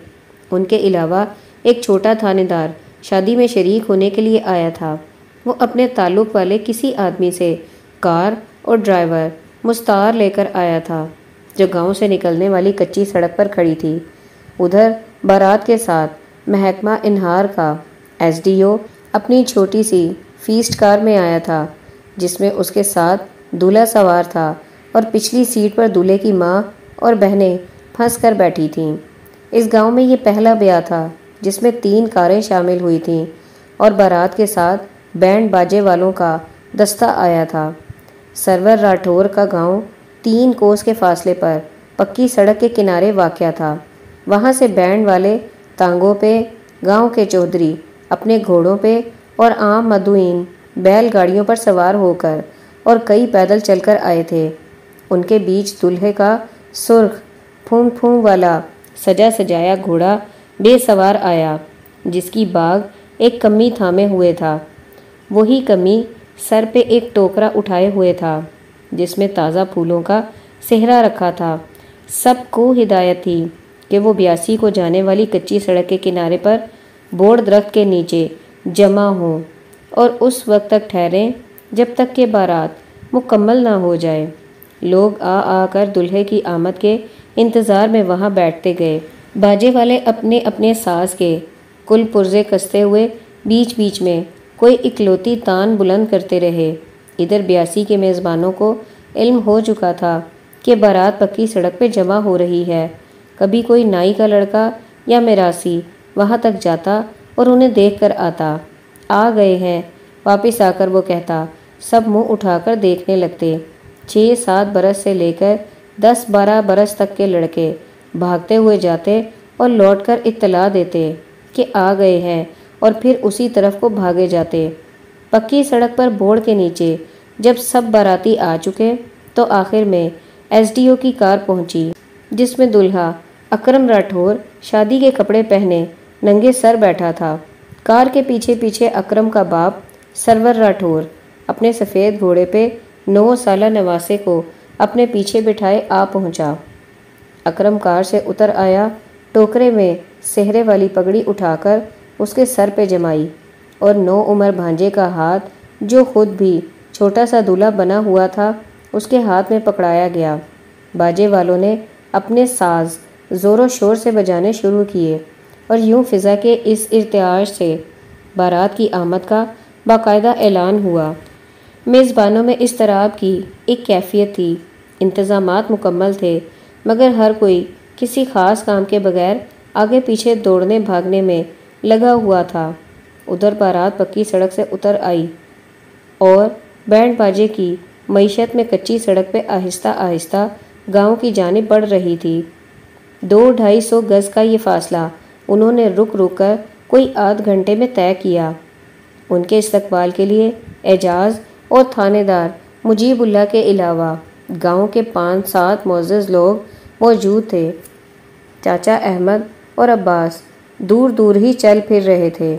ان کے علاوہ ایک چھوٹا تھانے دار شادی میں شریک ہونے کے لیے آیا تھا۔ وہ اپنے تعلق والے کسی آدمی سے کار اور ڈرائیور مستار لے کر آیا تھا، جو گاؤں سے نکلنے والی کچی سڑک پر کھڑی تھی۔ ادھر بارات کے ساتھ محکمہ انہار کا ایس ڈی او اپنی چھوٹی سی فیسٹ کار میں آیا تھا، جس میں اس کے ساتھ دولہا سوار تھا اور پچھلی سیٹ پر دولہے کی ماں اور بہنیں پھنس کر بیٹھی تھیں۔ اس گاؤں میں یہ پہلا بیاہ تھا جس میں تین کاریں شامل ہوئی تھیں اور بارات کے ساتھ بینڈ باجے والوں کا دستہ آیا تھا۔ سرور راٹھور کا گاؤں تین کوس کے فاصلے پر پکی سڑک کے کنارے واقع تھا۔ وہاں سے بینڈ والے تانگوں پہ، گاؤں کے چودھری اپنے گھوڑوں پہ اور عام مدوئین بیل گاڑیوں پر سوار ہو کر اور کئی پیدل چل کر آئے تھے۔ ان کے بیچ دلہے کا سرخ پھونگ پھونگ والا سجا سجایا گھوڑا بے سوار آیا، جس کی باغ ایک کمی تھامے ہوئے تھا۔ وہی کمی سر پہ ایک ٹوکرا اٹھائے ہوئے تھا، جس میں تازہ پھولوں کا صحرا رکھا تھا۔ سب کو ہدایت تھی کہ وہ بیاسی کو جانے والی کچی سڑک کے کنارے پر بوڑ درخت کے نیچے جمع ہوں اور اس وقت تک ٹھہریں جب تک کہ بارات مکمل نہ ہو جائے۔ لوگ آ آ کر دلہے کی آمد کے انتظار میں وہاں بیٹھتے گئے۔ باجے والے اپنے اپنے ساز کے کل پرزے کستے ہوئے بیچ بیچ میں کوئی اکلوتی تان بلند کرتے رہے۔ ادھر بیاسی کے میزبانوں کو علم ہو چکا تھا کہ بارات پکی سڑک پہ جمع ہو رہی ہے۔ کبھی کوئی نائی کا لڑکا یا میراسی وہاں تک جاتا اور انہیں دیکھ کر آتا۔ آ گئے ہیں۔ واپس آ کر وہ کہتا، سب منہ اٹھا کر دیکھنے لگتے۔ چھ سات برس سے لے کر دس بارہ برس تک کے لڑکے بھاگتے ہوئے جاتے اور لوٹ کر اطلاع دیتے کہ آ گئے ہیں اور پھر اسی طرف کو بھاگے جاتے۔ پکی سڑک پر بوڑ کے نیچے جب سب باراتی آ چکے تو آخر میں ایس ڈی او کی کار پہنچی، جس میں دلہا، اکرم راٹھور، شادی کے کپڑے پہنے ننگے سر بیٹھا تھا۔ کار کے پیچھے پیچھے اکرم کا باپ، سرور راٹھور، اپنے سفید گھوڑے پہ نو سالہ نواسے کو اپنے پیچھے بٹھائے آ پہنچا۔ اکرم کار سے اتر آیا، ٹوکرے میں سہرے والی پگڑی اٹھا کر اس کے سر پہ جمائی اور نو عمر بھانجے کا ہاتھ، جو خود بھی چھوٹا سا دولہا بنا ہوا تھا، اس کے ہاتھ میں پکڑایا گیا۔ باجے والوں نے اپنے ساز زور و شور سے بجانے شروع کیے اور یوں فضا کے اس ارتعاش سے بارات کی آمد کا باقاعدہ اعلان ہوا۔ میزبانوں میں اس طرح کی ایک کیفیت تھی۔ انتظامات مکمل تھے، مگر ہر کوئی کسی خاص کام کے بغیر آگے پیچھے دوڑنے بھاگنے میں لگا ہوا تھا۔ ادھر بارات پکی سڑک سے اتر آئی اور بینڈ باجے کی معیشت میں کچی سڑک پہ آہستہ آہستہ گاؤں کی جانب بڑھ رہی تھی۔ دو ڈھائی سو گز کا یہ فاصلہ انہوں نے رک رک کر کوئی آدھ گھنٹے میں طے کیا۔ ان کے استقبال کے لیے اعجاز اور تھانے دار مجیب اللہ کے علاوہ، گاؤں کے پانچ سات معزز لوگ موجود تھے۔ چاچا احمد اور عباس دور دور ہی چل پھر رہے تھے۔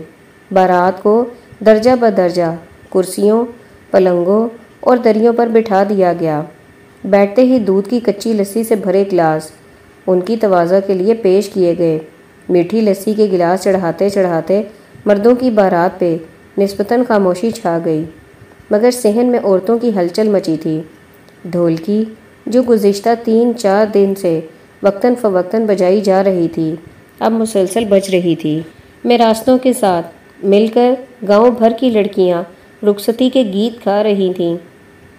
بارات کو درجہ بدرجہ کرسیوں، پلنگوں اور دریوں پر بٹھا دیا گیا۔ بیٹھتے ہی دودھ کی کچی لسی سے بھرے گلاس ان کی توازہ کے لیے پیش کیے گئے۔ میٹھی لسی کے گلاس چڑھاتے چڑھاتے مردوں کی بارات پہ نسبتاً خاموشی چھا گئی۔ مگر صحن میں عورتوں کی ہلچل مچی تھی۔ ڈھولکی، جو گزشتہ تین چار دن سے وقتاً فوقتاً بجائی جا رہی تھی، اب مسلسل بج رہی تھی۔ میں راستوں کے ساتھ مل کر گاؤں بھر کی لڑکیاں رخصتی کے گیت کھا رہی تھیں۔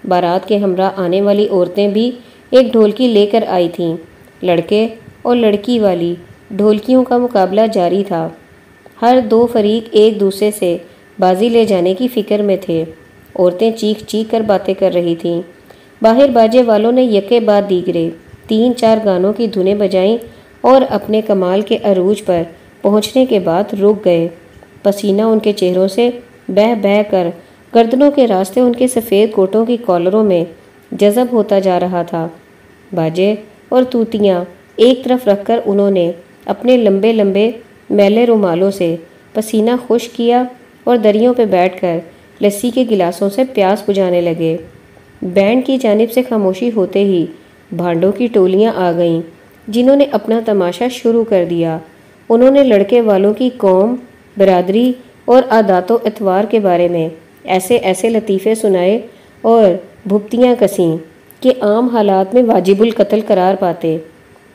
بارات کے ہمراہ آنے والی عورتیں بھی ایک ڈھولکی لے کر آئی تھیں۔ لڑکے اور لڑکی والی ڈھولکیوں کا مقابلہ جاری تھا۔ ہر دو فریق ایک دوسرے سے بازی لے جانے کی فکر میں تھے۔ عورتیں چیخ چیخ کر باتیں کر رہی تھیں۔ باہر باجے والوں نے یکے بعد دیگرے، تین چار گانوں کی دھنیں بجائیں اور اپنے کمال کے عروج پر پہنچنے کے بعد رک گئے۔ پسینہ ان کے چہروں سے بہ بہ کر گردنوں کے راستے ان کے سفید کوٹوں کی کالروں میں جذب ہوتا جا رہا تھا۔ باجے اور توتیاں ایک طرف رکھ کر انہوں نے اپنے لمبے لمبے میلے رومالوں سے پسینہ خوش کیا اور دریوں پہ بیٹھ کر لسی کے گلاسوں سے پیاس بجانے لگے۔ بینڈ کی جانب سے خاموشی ہوتے ہی بھانڈوں کی ٹولیاں آ گئیں، جنہوں نے اپنا تماشا شروع کر دیا۔ انہوں نے لڑکے والوں کی قوم، برادری اور عادات و اتوار کے بارے میں ایسے ایسے لطیفے سنائے اور بھپتیاں کسیں کہ عام حالات میں واجب القتل قرار پاتے۔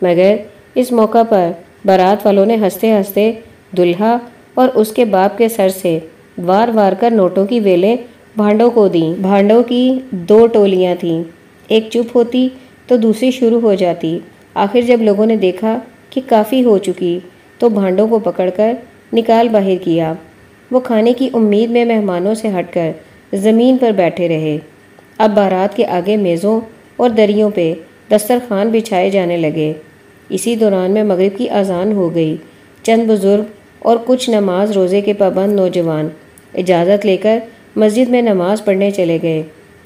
مگر اس موقع پر بارات والوں نے ہنستے ہنستے دلہا اور اس کے باپ کے سر سے وار وار کر نوٹوں کی ویلیں بھانڈوں کو دیں بھانڈوں کی دو ٹولیاں تھیں ایک چپ ہوتی تو دوسری شروع ہو جاتی آخر جب لوگوں نے دیکھا کہ کافی ہو چکی تو بھانڈوں کو پکڑ کر نکال باہر کیا وہ کھانے کی امید میں مہمانوں سے ہٹ کر زمین پر بیٹھے رہے اب بارات کے آگے میزوں اور دریوں پہ دسترخوان بچھائے جانے لگے اسی دوران میں مغرب کی اذان ہو گئی چند بزرگ اور کچھ نماز روزے کے پابند نوجوان اجازت لے کر مسجد میں نماز پڑھنے چلے گئے۔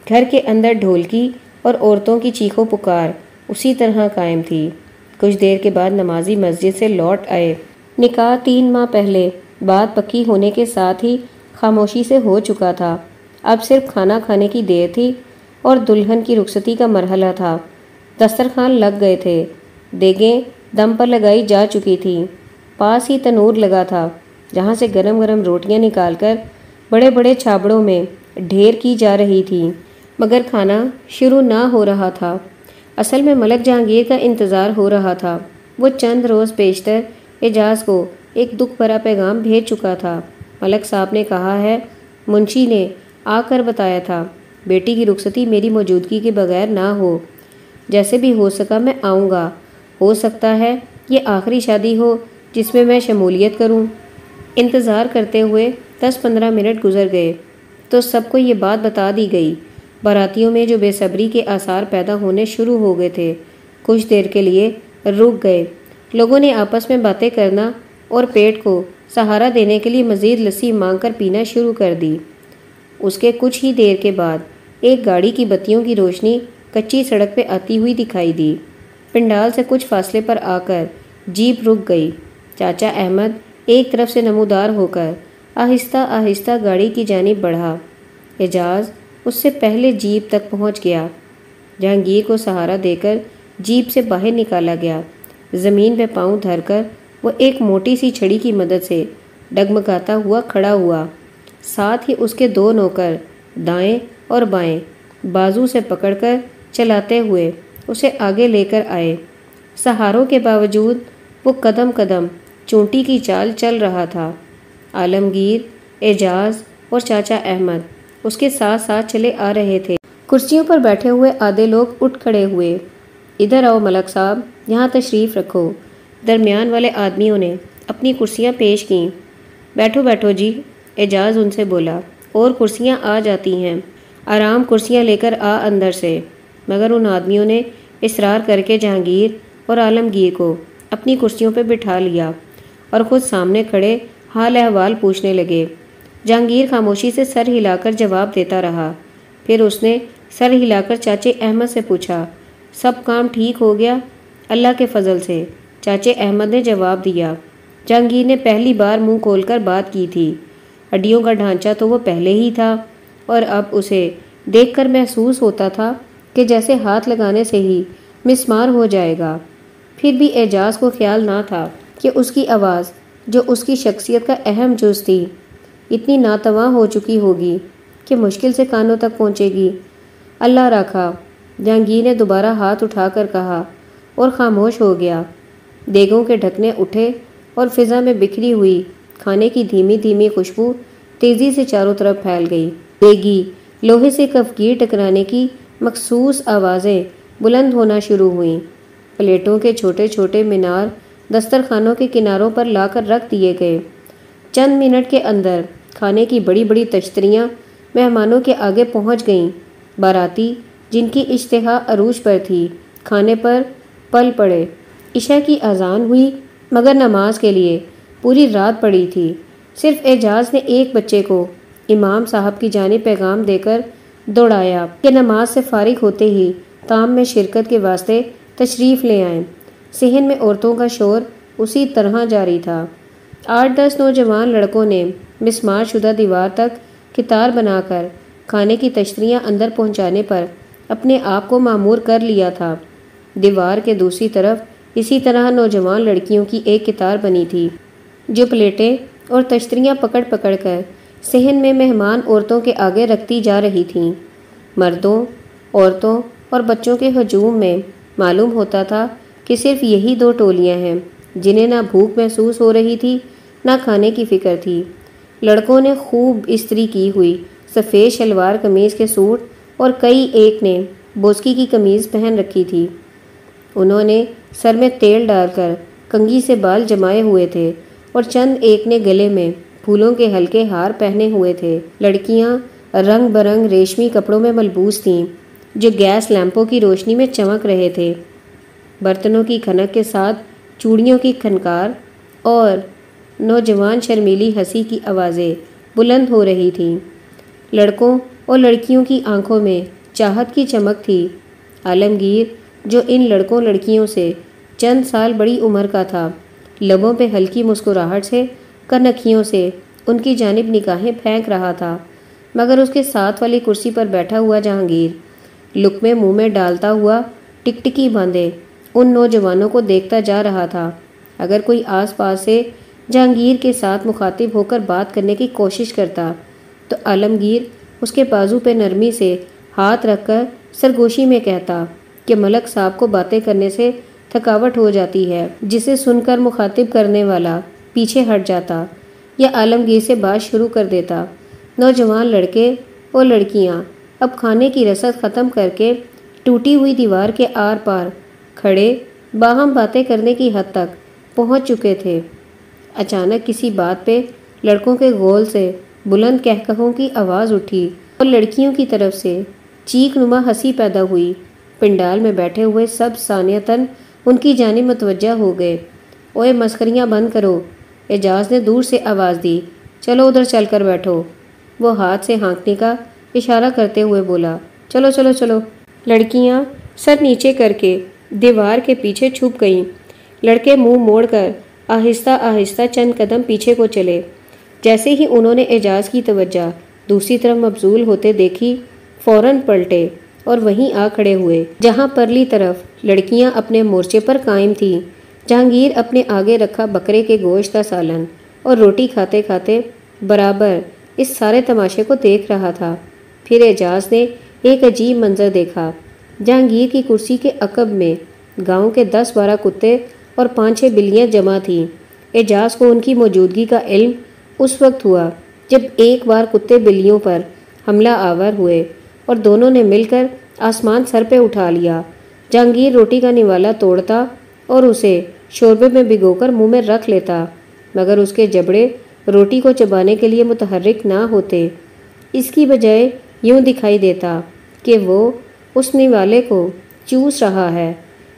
گھر کے اندر ڈھولکی اور عورتوں کی چیخو پکار اسی طرح قائم تھی۔ کچھ دیر کے بعد نمازی مسجد سے لوٹ آئے۔ نکاح تین ماہ پہلے بات پکی ہونے کے ساتھ ہی خاموشی سے ہو چکا تھا۔ اب صرف کھانا کھانے کی دیر تھی اور دلہن کی رخصتی کا مرحلہ تھا۔ دسترخوان لگ گئے تھے۔ دیگیں دم پر لگائی جا چکی تھی پاس ہی تنور لگا تھا، جہاں سے گرم گرم روٹیاں نکال کر بڑے بڑے چھابڑوں میں ڈھیر کی جا رہی تھی، مگر کھانا شروع نہ ہو رہا تھا۔ اصل میں ملک جہانگیر کا انتظار ہو رہا تھا۔ وہ چند روز پیشتر اعجاز کو ایک دکھ بھرا پیغام بھیج چکا تھا۔ ملک صاحب نے کہا ہے، منشی نے آ کر بتایا تھا، بیٹی کی رخصتی میری موجودگی کے بغیر نہ ہو۔ جیسے بھی ہو سکا میں آؤں گا۔ ہو سکتا ہے یہ آخری شادی ہو جس میں میں شمولیت کروں۔ انتظار کرتے ہوئے دس پندرہ منٹ گزر گئے تو سب کو یہ بات بتا دی گئی۔ باراتیوں میں جو بے صبری کے آثار پیدا ہونے شروع ہو گئے تھے، کچھ دیر کے لیے رک گئے۔ لوگوں نے آپس میں باتیں کرنا اور پیٹ کو سہارا دینے کے لیے مزید لسی مانگ کر پینا شروع کر دی۔ اس کے کچھ ہی دیر کے بعد ایک گاڑی کی بتیوں کی روشنی کچی سڑک پہ آتی ہوئی دکھائی دی۔ پنڈال سے کچھ فاصلے پر آ کر جیپ رک گئی۔ چاچا احمد ایک طرف سے نمودار ہو کر آہستہ آہستہ گاڑی کی جانب بڑھا۔ اعجاز اس سے پہلے جیپ تک پہنچ گیا۔ جہانگیر کو سہارا دے کر جیپ سے باہر نکالا گیا۔ زمین پہ پاؤں دھر کر وہ ایک موٹی سی چھڑی کی مدد سے ڈگمگاتا ہوا کھڑا ہوا۔ ساتھ ہی اس کے دو نوکر، دائیں اور بائیں، بازو سے پکڑ کر چلاتے ہوئے اسے آگے لے کر آئے۔ سہاروں کے باوجود وہ قدم قدم چونٹی کی چال چل رہا تھا۔ عالمگیر، اعجاز اور چاچا احمد۔ اس کے ساتھ ساتھ چلے آ رہے تھے۔ کرسیوں پر بیٹھے ہوئے آدھے لوگ اٹھ کھڑے ہوئے۔ ادھر آؤ ملک صاحب، یہاں تشریف رکھو۔ درمیان والے آدمیوں نے اپنی کرسیاں پیش کیں۔ بیٹھو بیٹھو جی اعجاز ان سے بولا۔ اور کرسیاں آ جاتی ہیں۔ آرام کرسیاں لے کر آ اندر سے۔ مگر ان آدمیوں نے اصرار کر کے جہانگیر اور عالمگیر کو اپنی کرسیوں پہ بٹھا لیا اور خود سامنے کھڑے حال احوال پوچھنے لگے۔ جہانگیر خاموشی سے سر ہلا کر جواب دیتا رہا۔ پھر اس نے سر ہلا کر چاچے احمد سے پوچھا، سب کام ٹھیک ہو گیا؟ اللہ کے فضل سے۔ چاچے احمد نے جواب دیا۔ جہانگیر نے پہلی بار منہ کھول کر بات کی تھی۔ ہڈیوں کا ڈھانچہ تو وہ پہلے ہی تھا، اور اب اسے دیکھ کر محسوس ہوتا تھا کہ جیسے ہاتھ لگانے سے ہی مسمار ہو جائے گا۔ پھر بھی اعجاز کو خیال نہ تھا کہ اس کی آواز جو اس کی شخصیت کا اہم جز تھی۔ اتنی ناتواں ہو چکی ہوگی کہ مشکل سے کانوں تک پہنچے گی۔ اللہ رکھا جہانگیر نے دوبارہ ہاتھ اٹھا کر کہا اور خاموش ہو گیا۔ دیگوں کے ڈھکنے اٹھے اور فضا میں بکھری ہوئی کھانے کی دھیمی دھیمی خوشبو تیزی سے چاروں طرف پھیل گئی۔ دیگی، لوہے سے کفگیر ٹکرانے کی مخصوص آوازیں بلند ہونا شروع ہوئیں۔ پلیٹوں کے چھوٹے چھوٹے مینار دسترخانوں کے کناروں پر لا کر رکھ دیے گئے۔ چند منٹ کے اندر کھانے کی بڑی بڑی تشتریاں مہمانوں کے آگے پہنچ گئیں۔ باراتی، جن کی اشتہا عروج پر تھی، کھانے پر پل پڑے۔ عشاء کی اذان ہوئی، مگر نماز کے لیے پوری رات پڑی تھی۔ صرف اعجاز نے ایک بچے کو امام صاحب کی جانب پیغام دے کر دوڑایا کہ نماز سے فارغ ہوتے ہی تام میں شرکت کے واسطے تشریف لے آئیں۔ صحن میں عورتوں کا شور اسی طرح جاری تھا۔ آٹھ دس نوجوان لڑکوں نے مسمار شدہ دیوار تک کتار بنا کر کھانے کی تشتریاں اندر پہنچانے پر اپنے آپ کو معمور کر لیا تھا۔ دیوار کے دوسری طرف اسی طرح نوجوان لڑکیوں کی ایک کتار بنی تھی، جو پلیٹیں اور تشتریاں پکڑ پکڑ کر صحن میں مہمان عورتوں کے آگے رکھتی جا رہی تھیں۔ مردوں، عورتوں اور بچوں کے ہجوم میں معلوم ہوتا تھا کہ صرف یہی دو ٹولیاں ہیں جنہیں نہ بھوک محسوس ہو رہی تھی، نہ کھانے کی فکر تھی۔ لڑکوں نے خوب استری کی ہوئی، سفید شلوار قمیض کے سوٹ اور کئی ایک نے بوسکی کی قمیض پہن رکھی تھی۔ انہوں نے سر میں تیل ڈال کر کنگھی سے بال جمائے ہوئے تھے اور چند ایک نے گلے میں پھولوں کے ہلکے ہار پہنے ہوئے تھے۔ لڑکیاں رنگ برنگ ریشمی کپڑوں میں ملبوس تھیں، جو گیس لیمپوں کی روشنی میں چمک رہے تھے۔ برتنوں کی کھنک کے ساتھ چوڑیوں کی کھنکار اور نوجوان شرمیلی ہنسی کی آوازیں بلند ہو رہی تھیں۔ لڑکوں اور لڑکیوں کی آنکھوں میں چاہت کی چمک تھی۔ عالمگیر جو ان لڑکوں لڑکیوں سے چند سال بڑی عمر کا تھا، لبوں پہ ہلکی مسکراہٹ سے کنکھیوں سے ان کی جانب نکاہیں پھینک رہا تھا، مگر اس کے ساتھ والی کرسی پر بیٹھا ہوا جہانگیر، لک میں منہ میں ڈالتا ہوا ٹکٹکی باندھے۔ ان نوجوانوں کو دیکھتا جا رہا تھا۔ اگر کوئی آس پاس سے جہانگیر کے ساتھ مخاطب ہو کر بات کرنے کی کوشش کرتا، تو عالمگیر اس کے بازو پہ نرمی سے ہاتھ رکھ کر سرگوشی میں کہتا کہ ملک صاحب کو باتیں کرنے سے تھکاوٹ ہو جاتی ہے، جسے سن کر مخاطب کرنے والا پیچھے ہٹ جاتا یا عالمگیر سے بات شروع کر دیتا۔ نوجوان لڑکے اور لڑکیاں اب کھانے کی رسد ختم کر کے ٹوٹی ہوئی دیوار کے آر پار کھڑے باہم باتیں کرنے کی حد تک پہنچ چکے تھے۔ اچانک کسی بات پہ لڑکوں کے گول سے بلند کہکہوں کی آواز اٹھی اور لڑکیوں کی طرف سے چیک نما ہنسی پیدا ہوئی۔ پنڈال میں بیٹھے ہوئے سب ثانیتاً ان کی جانب متوجہ ہو گئے۔ اوے مسکریاں بند کرو۔ اعجاز نے دور سے آواز دی۔ چلو ادھر چل کر بیٹھو۔ وہ ہاتھ سے ہانکنے کا اشارہ کرتے ہوئے بولا، چلو چلو چلو۔ لڑکیاں سر نیچے کر کے دیوار کے پیچھے چھپ گئیں۔ لڑکے منہ موڑ کر آہستہ آہستہ چند قدم پیچھے کو چلے۔ جیسے ہی انہوں نے اعجاز کی توجہ دوسری طرف مبزول ہوتے دیکھی، فوراً پلٹے اور وہیں آ کھڑے ہوئے۔ جہاں پرلی طرف لڑکیاں اپنے مورچے پر قائم تھیں، جہانگیر اپنے آگے رکھا بکرے کے گوشت کا سالن اور روٹی کھاتے کھاتے برابر اس سارے تماشے کو دیکھ رہا تھا۔ پھر اعجاز نے ایک عجیب منظر دیکھا۔ جہانگیر کی کرسی کے عقب میں گاؤں کے دس بارہ کتے اور پانچ چھ بلیاں جمع تھیں۔ اعجاز کو ان کی موجودگی کا علم اس وقت ہوا جب ایک بار کتے بلیوں پر حملہ آور ہوئے اور دونوں نے مل کر آسمان سر پہ اٹھا لیا۔ جہانگیر روٹی کا نوالا توڑتا اور اسے شوربے میں بھگو کر منہ میں رکھ لیتا، مگر اس کے جبڑے روٹی کو چبانے کے لیے متحرک نہ ہوتے۔ اس کی بجائے یوں دکھائی دیتا کہ وہ اس نوالے کو چوس رہا ہے۔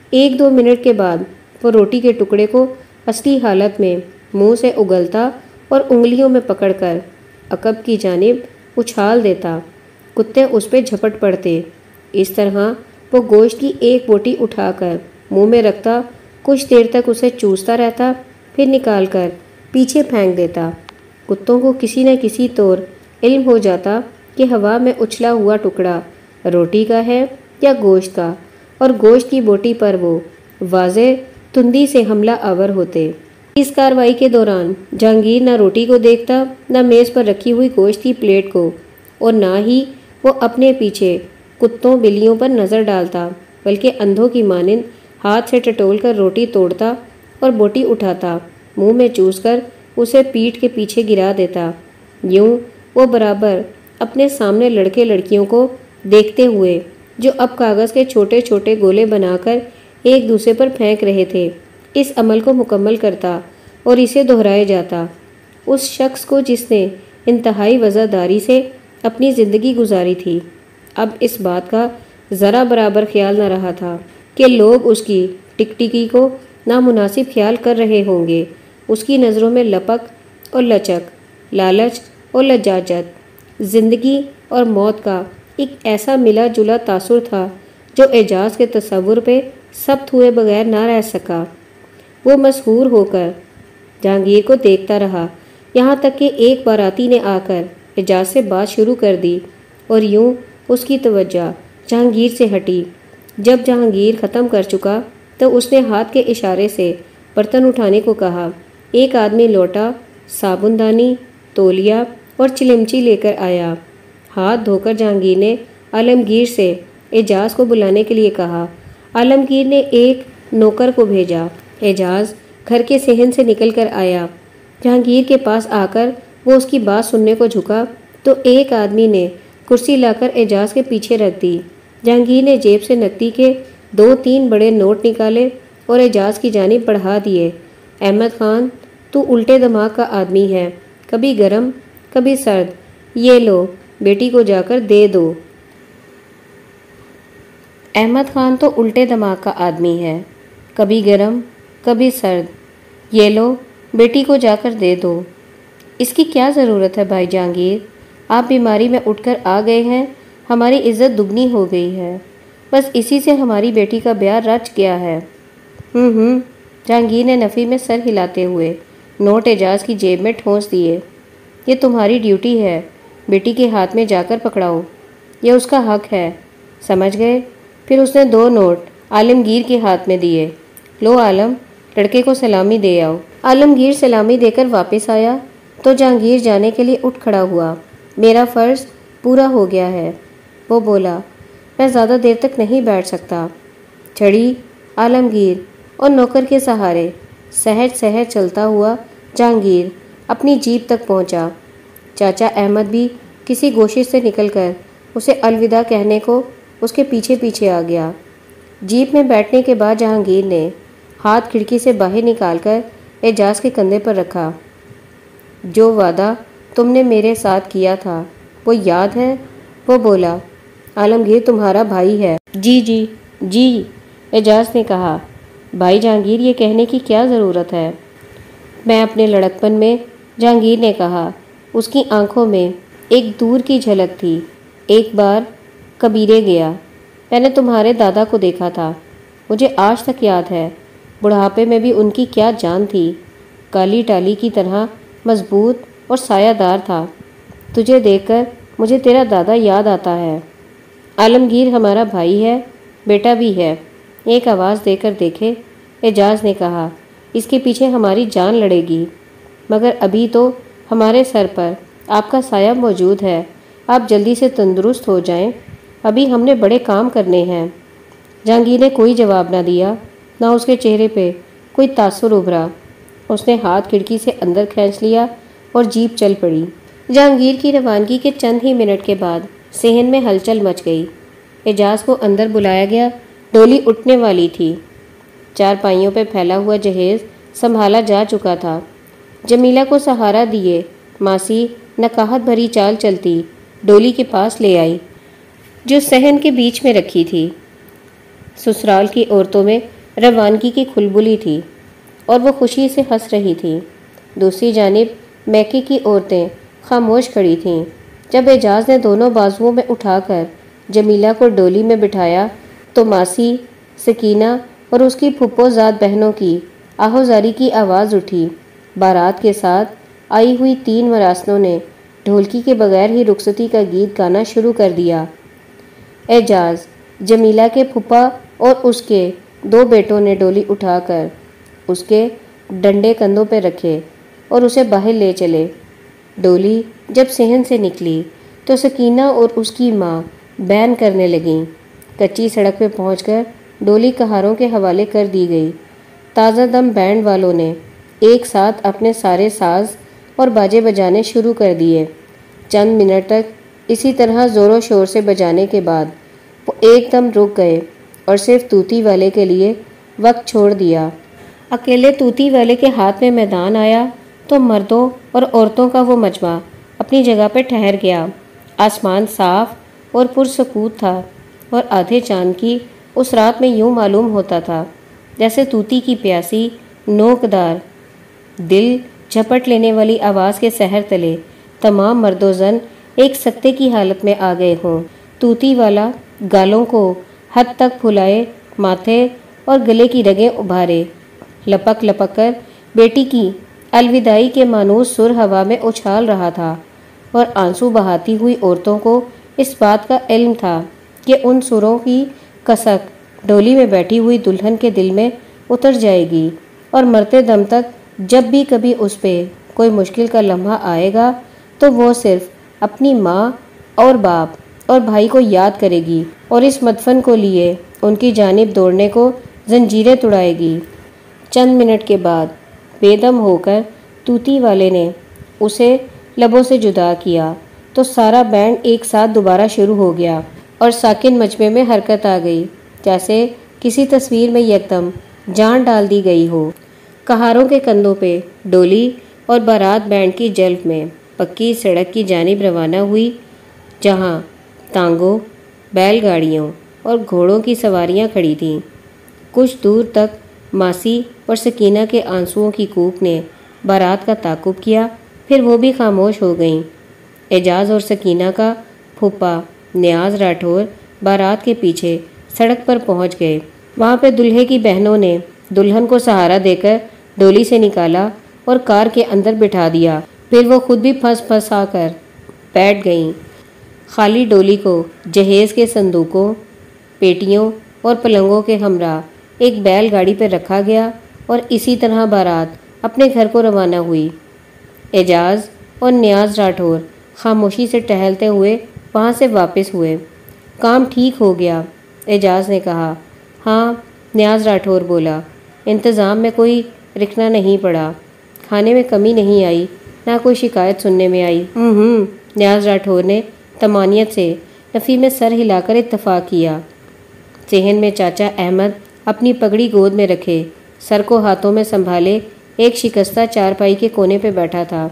ایک دو منٹ کے بعد وہ روٹی کے ٹکڑے کو اصلی حالت میں منہ سے اگلتا اور انگلیوں میں پکڑ کر عقب کی جانب اچھال دیتا۔ کتے اس پہ جھپٹ پڑتے۔ اس طرح وہ گوشت کی ایک بوٹی اٹھا کر منہ میں رکھتا، کچھ دیر تک اسے چوستا رہتا، پھر نکال کر پیچھے پھینک دیتا۔ کتوں کو کسی نہ کسی طور علم ہو جاتا کہ ہوا میں اچھلا ہوا ٹکڑا روٹی کا ہے یا گوشت کا؟ اور گوشت کی بوٹی پر وہ واضح تندی سے حملہ آور ہوتے۔ اس کاروائی کے دوران جہانگیر نہ روٹی کو دیکھتا، نہ میز پر رکھی ہوئی گوشت کی پلیٹ کو، اور نہ ہی وہ اپنے پیچھے کتوں بلیوں پر نظر ڈالتا، بلکہ اندھوں کی مانند ہاتھ سے ٹٹول کر روٹی توڑتا اور بوٹی اٹھاتا، منہ میں چوس کر اسے پیٹ کے پیچھے گرا دیتا۔ یوں وہ برابر اپنے سامنے لڑکے لڑکیوں کو دیکھتے ہوئے، جو اب کاغذ کے چھوٹے چھوٹے گولے بنا کر ایک دوسرے پر پھینک رہے تھے، اس عمل کو مکمل کرتا اور اسے دہرائے جاتا۔ اس شخص کو جس نے انتہائی وزہ داری سے اپنی زندگی گزاری تھی، اب اس بات کا ذرا برابر خیال نہ رہا تھا کہ لوگ اس کی ٹکٹکی کو نامناسب خیال کر رہے ہوں گے۔ اس کی نظروں میں لپک اور لچک، لالچ اور لجاجت، زندگی اور موت کا ایک ایسا ملا جلا تاثر تھا جو اعجاز کے تصور پہ سب ہوئے بغیر نہ رہ سکا۔ وہ مشہور ہو کر جہانگیر کو دیکھتا رہا۔ یہاں تک کہ ایک باراتی نے آ کر اعجاز سے بات شروع کر دی اور یوں اس کی توجہ جہانگیر سے ہٹی۔ جب جہانگیر ختم کر چکا تو اس نے ہاتھ کے اشارے سے برتن اٹھانے کو کہا۔ ایک آدمی لوٹا، صابن دانی تولیا اور چلمچی لے کر آیا۔ ہاتھ دھو کر جہانگیر نے عالمگیر سے اعجاز کو بلانے کے لیے کہا۔ عالمگیر نے ایک نوکر کو بھیجا۔ اعجاز گھر کے صحن سے نکل کر آیا۔ جہانگیر کے پاس آ کر وہ اس کی بات سننے کو جھکا تو ایک آدمی نے کرسی لا کر اعجاز کے پیچھے رکھ دی۔ جہانگیر نے جیب سے نقدی کے دو تین بڑے نوٹ نکالے اور اعجاز کی جانب بڑھا دیے۔ احمد خان، تو الٹے دماغ کا آدمی ہے۔ کبھی گرم، کبھی سرد۔ یہ لو۔ بیٹی کو جا کر دے دو۔ احمد خان تو الٹے دماغ کا آدمی ہے۔ کبھی گرم، کبھی سرد۔ یہ لو، بیٹی کو جا کر دے دو۔ اس کی کیا ضرورت ہے بھائی جہانگیر؟ آپ بیماری میں اٹھ کر آ گئے ہیں۔ ہماری عزت دگنی ہو گئی ہے۔ بس اسی سے ہماری بیٹی کا بیاہ رچ گیا ہے۔ ہوں ہوں جہانگیر نے نفی میں سر ہلاتے ہوئے نوٹ اعجاز کی جیب میں ٹھونس دیے۔ یہ تمہاری ڈیوٹی ہے۔ بیٹی کے ہاتھ میں جا کر پکڑاؤ یہ اس کا حق ہے۔ سمجھ گئے؟ پھر اس نے دو نوٹ عالمگیر کے ہاتھ میں دیے۔ لو عالم، لڑکے کو سلامی دے آؤ۔ عالمگیر سلامی دے کر واپس آیا تو جہانگیر جانے کے لیے اٹھ کھڑا ہوا۔ میرا فرض پورا ہو گیا ہے۔ وہ بولا، میں زیادہ دیر تک نہیں بیٹھ سکتا۔ چھڑی عالمگیر اور نوکر کے سہارے سہج سہج چلتا ہوا جہانگیر اپنی جیپ تک پہنچا۔ چاچا احمد بھی کسی گوشش سے نکل کر اسے الوداع کہنے کو اس کے پیچھے پیچھے آ گیا۔ جیپ میں بیٹھنے کے بعد جہانگیر نے ہاتھ کھڑکی سے باہر نکال کر اعجاز کے کندھے پر رکھا۔ جو وعدہ تم نے میرے ساتھ کیا تھا، وہ یاد ہے؟ وہ بولا، عالمگیر تمہارا بھائی ہے۔ جی جی جی اعجاز نے کہا، بھائی جہانگیر، یہ کہنے کی کیا ضرورت ہے؟ میں اپنے لڑکپن میں جہانگیر نے کہا اس کی آنکھوں میں ایک دور کی جھلک تھی۔ ایک بار کبیرے گیا۔ میں نے تمہارے دادا کو دیکھا تھا۔ مجھے آج تک یاد ہے۔ بڑھاپے میں بھی ان کی کیا جان تھی۔ کالی ٹالی کی طرح مضبوط اور سایہ دار تھا۔ تجھے دیکھ کر مجھے تیرا دادا یاد آتا ہے۔ عالمگیر ہمارا بھائی ہے، بیٹا بھی ہے۔ ایک آواز دے کر دیکھے۔ اعجاز نے کہا، اس کے پیچھے ہماری جان لڑے گی۔ مگر ابھی تو ہمارے سر پر آپ کا سایہ موجود ہے۔ آپ جلدی سے تندرست ہو جائیں۔ ابھی ہم نے بڑے کام کرنے ہیں۔ جہانگیر نے کوئی جواب نہ دیا، نہ اس کے چہرے پہ کوئی تاثر ابھرا۔ اس نے ہاتھ کھڑکی سے اندر کھینچ لیا اور جیپ چل پڑی۔ جہانگیر کی روانگی کے چند ہی منٹ کے بعد صحن میں ہلچل مچ گئی۔ اعجاز کو اندر بلایا گیا، ڈولی اٹھنے والی تھی۔ چار پائیوں پہ پھیلا ہوا جہیز سنبھالا جا چکا تھا۔ جمیلہ کو سہارا دیے۔ ماسی نکاہت بھری چال چلتی ڈولی کے پاس لے آئی، جو سہن کے بیچ میں رکھی تھی۔ سسرال کی عورتوں میں روانگی کی کھلبلی تھی اور وہ خوشی سے ہنس رہی تھی۔ دوسری جانب میکے کی عورتیں خاموش کھڑی تھیں۔ جب اعجاز نے دونوں بازوؤں میں اٹھا کر جمیلہ کو ڈولی میں بٹھایا تو ماسی، سکینہ اور اس کی پھپھو زاد بہنوں کی آہوزاری کی آواز اٹھی۔ بارات کے ساتھ آئی ہوئی تین مراسنوں نے ڈھولکی کے بغیر ہی رخصتی کا گیت گانا شروع کر دیا۔ اعجاز جمیلہ کے پھپھا اور اس کے دو بیٹوں نے ڈولی اٹھا کر اس کے ڈنڈے کندھوں پہ رکھے اور اسے باہر لے چلے۔ ڈولی جب صحن سے نکلی تو سکینہ اور اس کی ماں بین کرنے لگیں۔ کچی سڑک پہ پہنچ کر ڈولی کہاروں کے حوالے کر دی گئی۔ تازہ دم بینڈ والوں نے ایک ساتھ اپنے سارے ساز اور باجے بجانے شروع کر دیے۔ چند منٹ تک اسی طرح زور و شور سے بجانے کے بعد وہ ایک دم رک گئے اور صرف توتی والے کے لیے وقت چھوڑ دیا۔ اکیلے توتی والے کے ہاتھ میں میدان آیا تو مردوں اور عورتوں کا وہ مجمع اپنی جگہ پہ ٹھہر گیا۔ آسمان صاف اور پرسکوت تھا اور آدھے چاند کی اس رات میں یوں معلوم ہوتا تھا جیسے توتی کی پیاسی نوکدار دل جھپٹ لینے والی آواز کے سحر تلے تمام مرد و زن ایک سکتے کی حالت میں آ گئے ہوں۔ توتی والا گالوں کو حد تک پھلائے ماتھے اور گلے کی رگیں ابھارے۔ لپک لپک کر بیٹی کی الوداعی کے مانوس سر ہوا میں اچھال رہا تھا اور آنسو بہاتی ہوئی عورتوں کو اس بات کا علم تھا کہ ان سروں کی کسک ڈولی میں بیٹھی ہوئی دلہن کے دل میں اتر جائے گی اور مرتے دم تک جب بھی کبھی اس پہ کوئی مشکل کا لمحہ آئے گا، تو وہ صرف اپنی ماں اور باپ اور بھائی کو یاد کرے گی اور اس مدفن کو لیے ان کی جانب دوڑنے کو زنجیریں توڑائے گی۔ چند منٹ کے بعد بے دم ہو کر توتی والے نے اسے لبوں سے جدا کیا تو سارا بینڈ ایک ساتھ دوبارہ شروع ہو گیا اور ساکن مجمع میں حرکت آ گئی، جیسے کسی تصویر میں یکدم جان ڈال دی گئی ہو۔ کہاروں کے کندھوں پہ ڈولی اور بارات بینڈ کی جلب میں پکی سڑک کی جانب روانہ ہوئی، جہاں تانگوں، بیل گاڑیوں اور گھوڑوں کی سواریاں کھڑی تھیں۔ کچھ دور تک ماسی اور سکینہ کے آنسوؤں کی کوک نے بارات کا تعقب کیا، پھر وہ بھی خاموش ہو گئیں۔ اعجاز اور سکینہ کا پھوپا نیاز راٹھور بارات کے پیچھے سڑک پر پہنچ گئے۔ وہاں پہ دلہے کی بہنوں نے دلہن کو سہارا دے کر ڈولی سے نکالا اور کار کے اندر بٹھا دیا۔ پھر وہ خود بھی پھنس پھنس آ کر بیٹھ گئیں۔ خالی ڈولی کو، جہیز کے صندوقوں، پیٹیوں اور پلنگوں کے ہمراہ ایک بیل گاڑی پہ رکھا گیا اور اسی طرح بارات اپنے گھر کو روانہ ہوئی۔ اعجاز اور نیاز راٹھور خاموشی سے ٹہلتے ہوئے وہاں سے واپس ہوئے۔ کام ٹھیک ہو گیا، اعجاز نے کہا۔ ہاں نیاز راٹھور بولا۔ انتظام میں کوئی رکھنا نہیں پڑا۔ کھانے میں کمی نہیں آئی نہ کوئی شکایت سننے میں آئی۔ ہوں نیاز راٹھور نے تمانیت سے نفی میں سر ہلا کر اتفاق کیا۔ ذہن میں چاچا احمد اپنی پگڑی گود میں رکھے سر کو ہاتھوں میں سنبھالے ایک شکستہ چارپائی کے کونے پہ بیٹھا تھا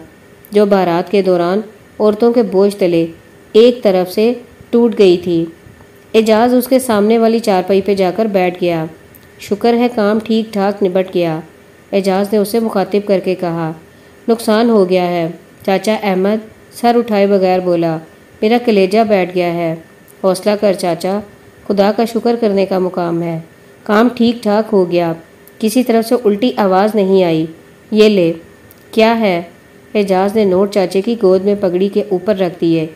جو بارات کے دوران عورتوں کے بوجھ تلے ایک طرف سے ٹوٹ گئی تھی۔ اعجاز اس کے سامنے والی چارپائی پہ جا کر بیٹھ گیا۔ شکر ہے کام ٹھیک ٹھاک نبٹ گیا۔ اعجاز نے اسے مخاطب کر کے کہا، نقصان ہو گیا ہے۔ چاچا احمد سر اٹھائے بغیر بولا، میرا کلیجہ بیٹھ گیا ہے۔ حوصلہ کر چاچا، خدا کا شکر کرنے کا مقام ہے۔ کام ٹھیک ٹھاک ہو گیا۔ کسی طرف سے الٹی آواز نہیں آئی۔ یہ لے۔ کیا ہے؟ اعجاز نے نوٹ چاچے کی گود میں پگڑی کے اوپر رکھ دیے۔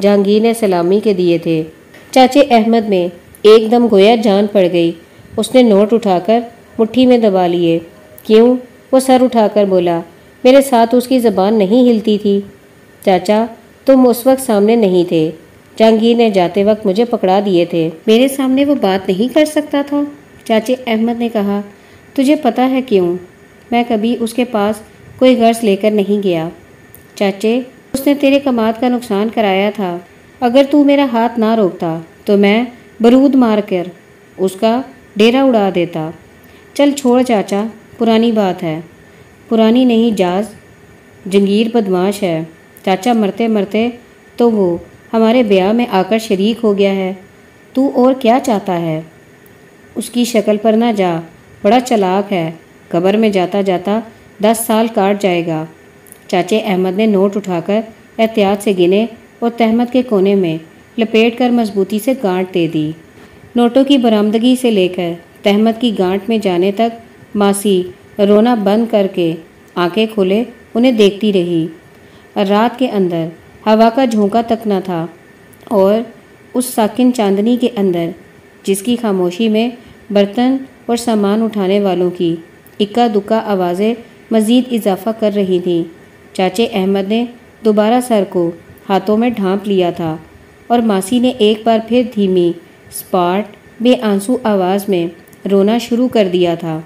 جہانگیر نے سلامی کے دیے تھے۔ چاچے احمد میں ایک دم گویا جان پڑ گئی۔ اس نے نوٹ اٹھا کر مٹھی میں دبا لیے۔ کیوں؟ وہ سر اٹھا کر بولا، میرے ساتھ اس کی زبان نہیں ہلتی تھی۔ چاچا، تم اس وقت سامنے نہیں تھے۔ جہانگیر نے جاتے وقت مجھے پکڑا دیے تھے۔ میرے سامنے وہ بات نہیں کر سکتا تھا؟ چاچے احمد نے کہا، تجھے پتا ہے کیوں؟ میں کبھی اس کے پاس کوئی غرض لے کر نہیں گیا۔ چاچے، اس نے تیرے کماد کا نقصان کرایا تھا۔ اگر تو میرا ہاتھ نہ روکتا، تو میں برود مار کر اس کا ڈیرا اڑا دیتا۔ چل چھوڑ چاچا۔ پرانی بات ہے۔ پرانی نہیں، جاز۔ جنگیر بدماش ہے۔ چاچا مرتے مرتے تو وہ ہمارے بیاہ میں آ کر شریک ہو گیا ہے۔ تو اور کیا چاہتا ہے؟ اس کی شکل پر نہ جا۔ بڑا چلاک ہے۔ قبر میں جاتا جاتا دس سال کاٹ جائے گا۔ چاچے احمد نے نوٹ اٹھا کر احتیاط سے گنے اور تحمد کے کونے میں لپیٹ کر مضبوطی سے گانٹ دے دی۔ نوٹوں کی برآمدگی سے لے کر تحمد کی گانٹ میں جانے تک ماسی رونا بند کر کے آنکھیں کھولے، انہیں دیکھتی رہی۔ رات کے اندر ہوا کا جھونکا تک نہ تھا اور اس ساکن چاندنی کے اندر، جس کی خاموشی میں برتن اور سامان اٹھانے والوں کی اکا دکا آوازیں مزید اضافہ کر رہی تھیں۔ چاچے احمد نے دوبارہ سر کو ہاتھوں میں ڈھانپ لیا تھا اور ماسی نے ایک بار پھر دھیمی اسپاٹ بے آنسو آواز میں رونا شروع کر دیا تھا۔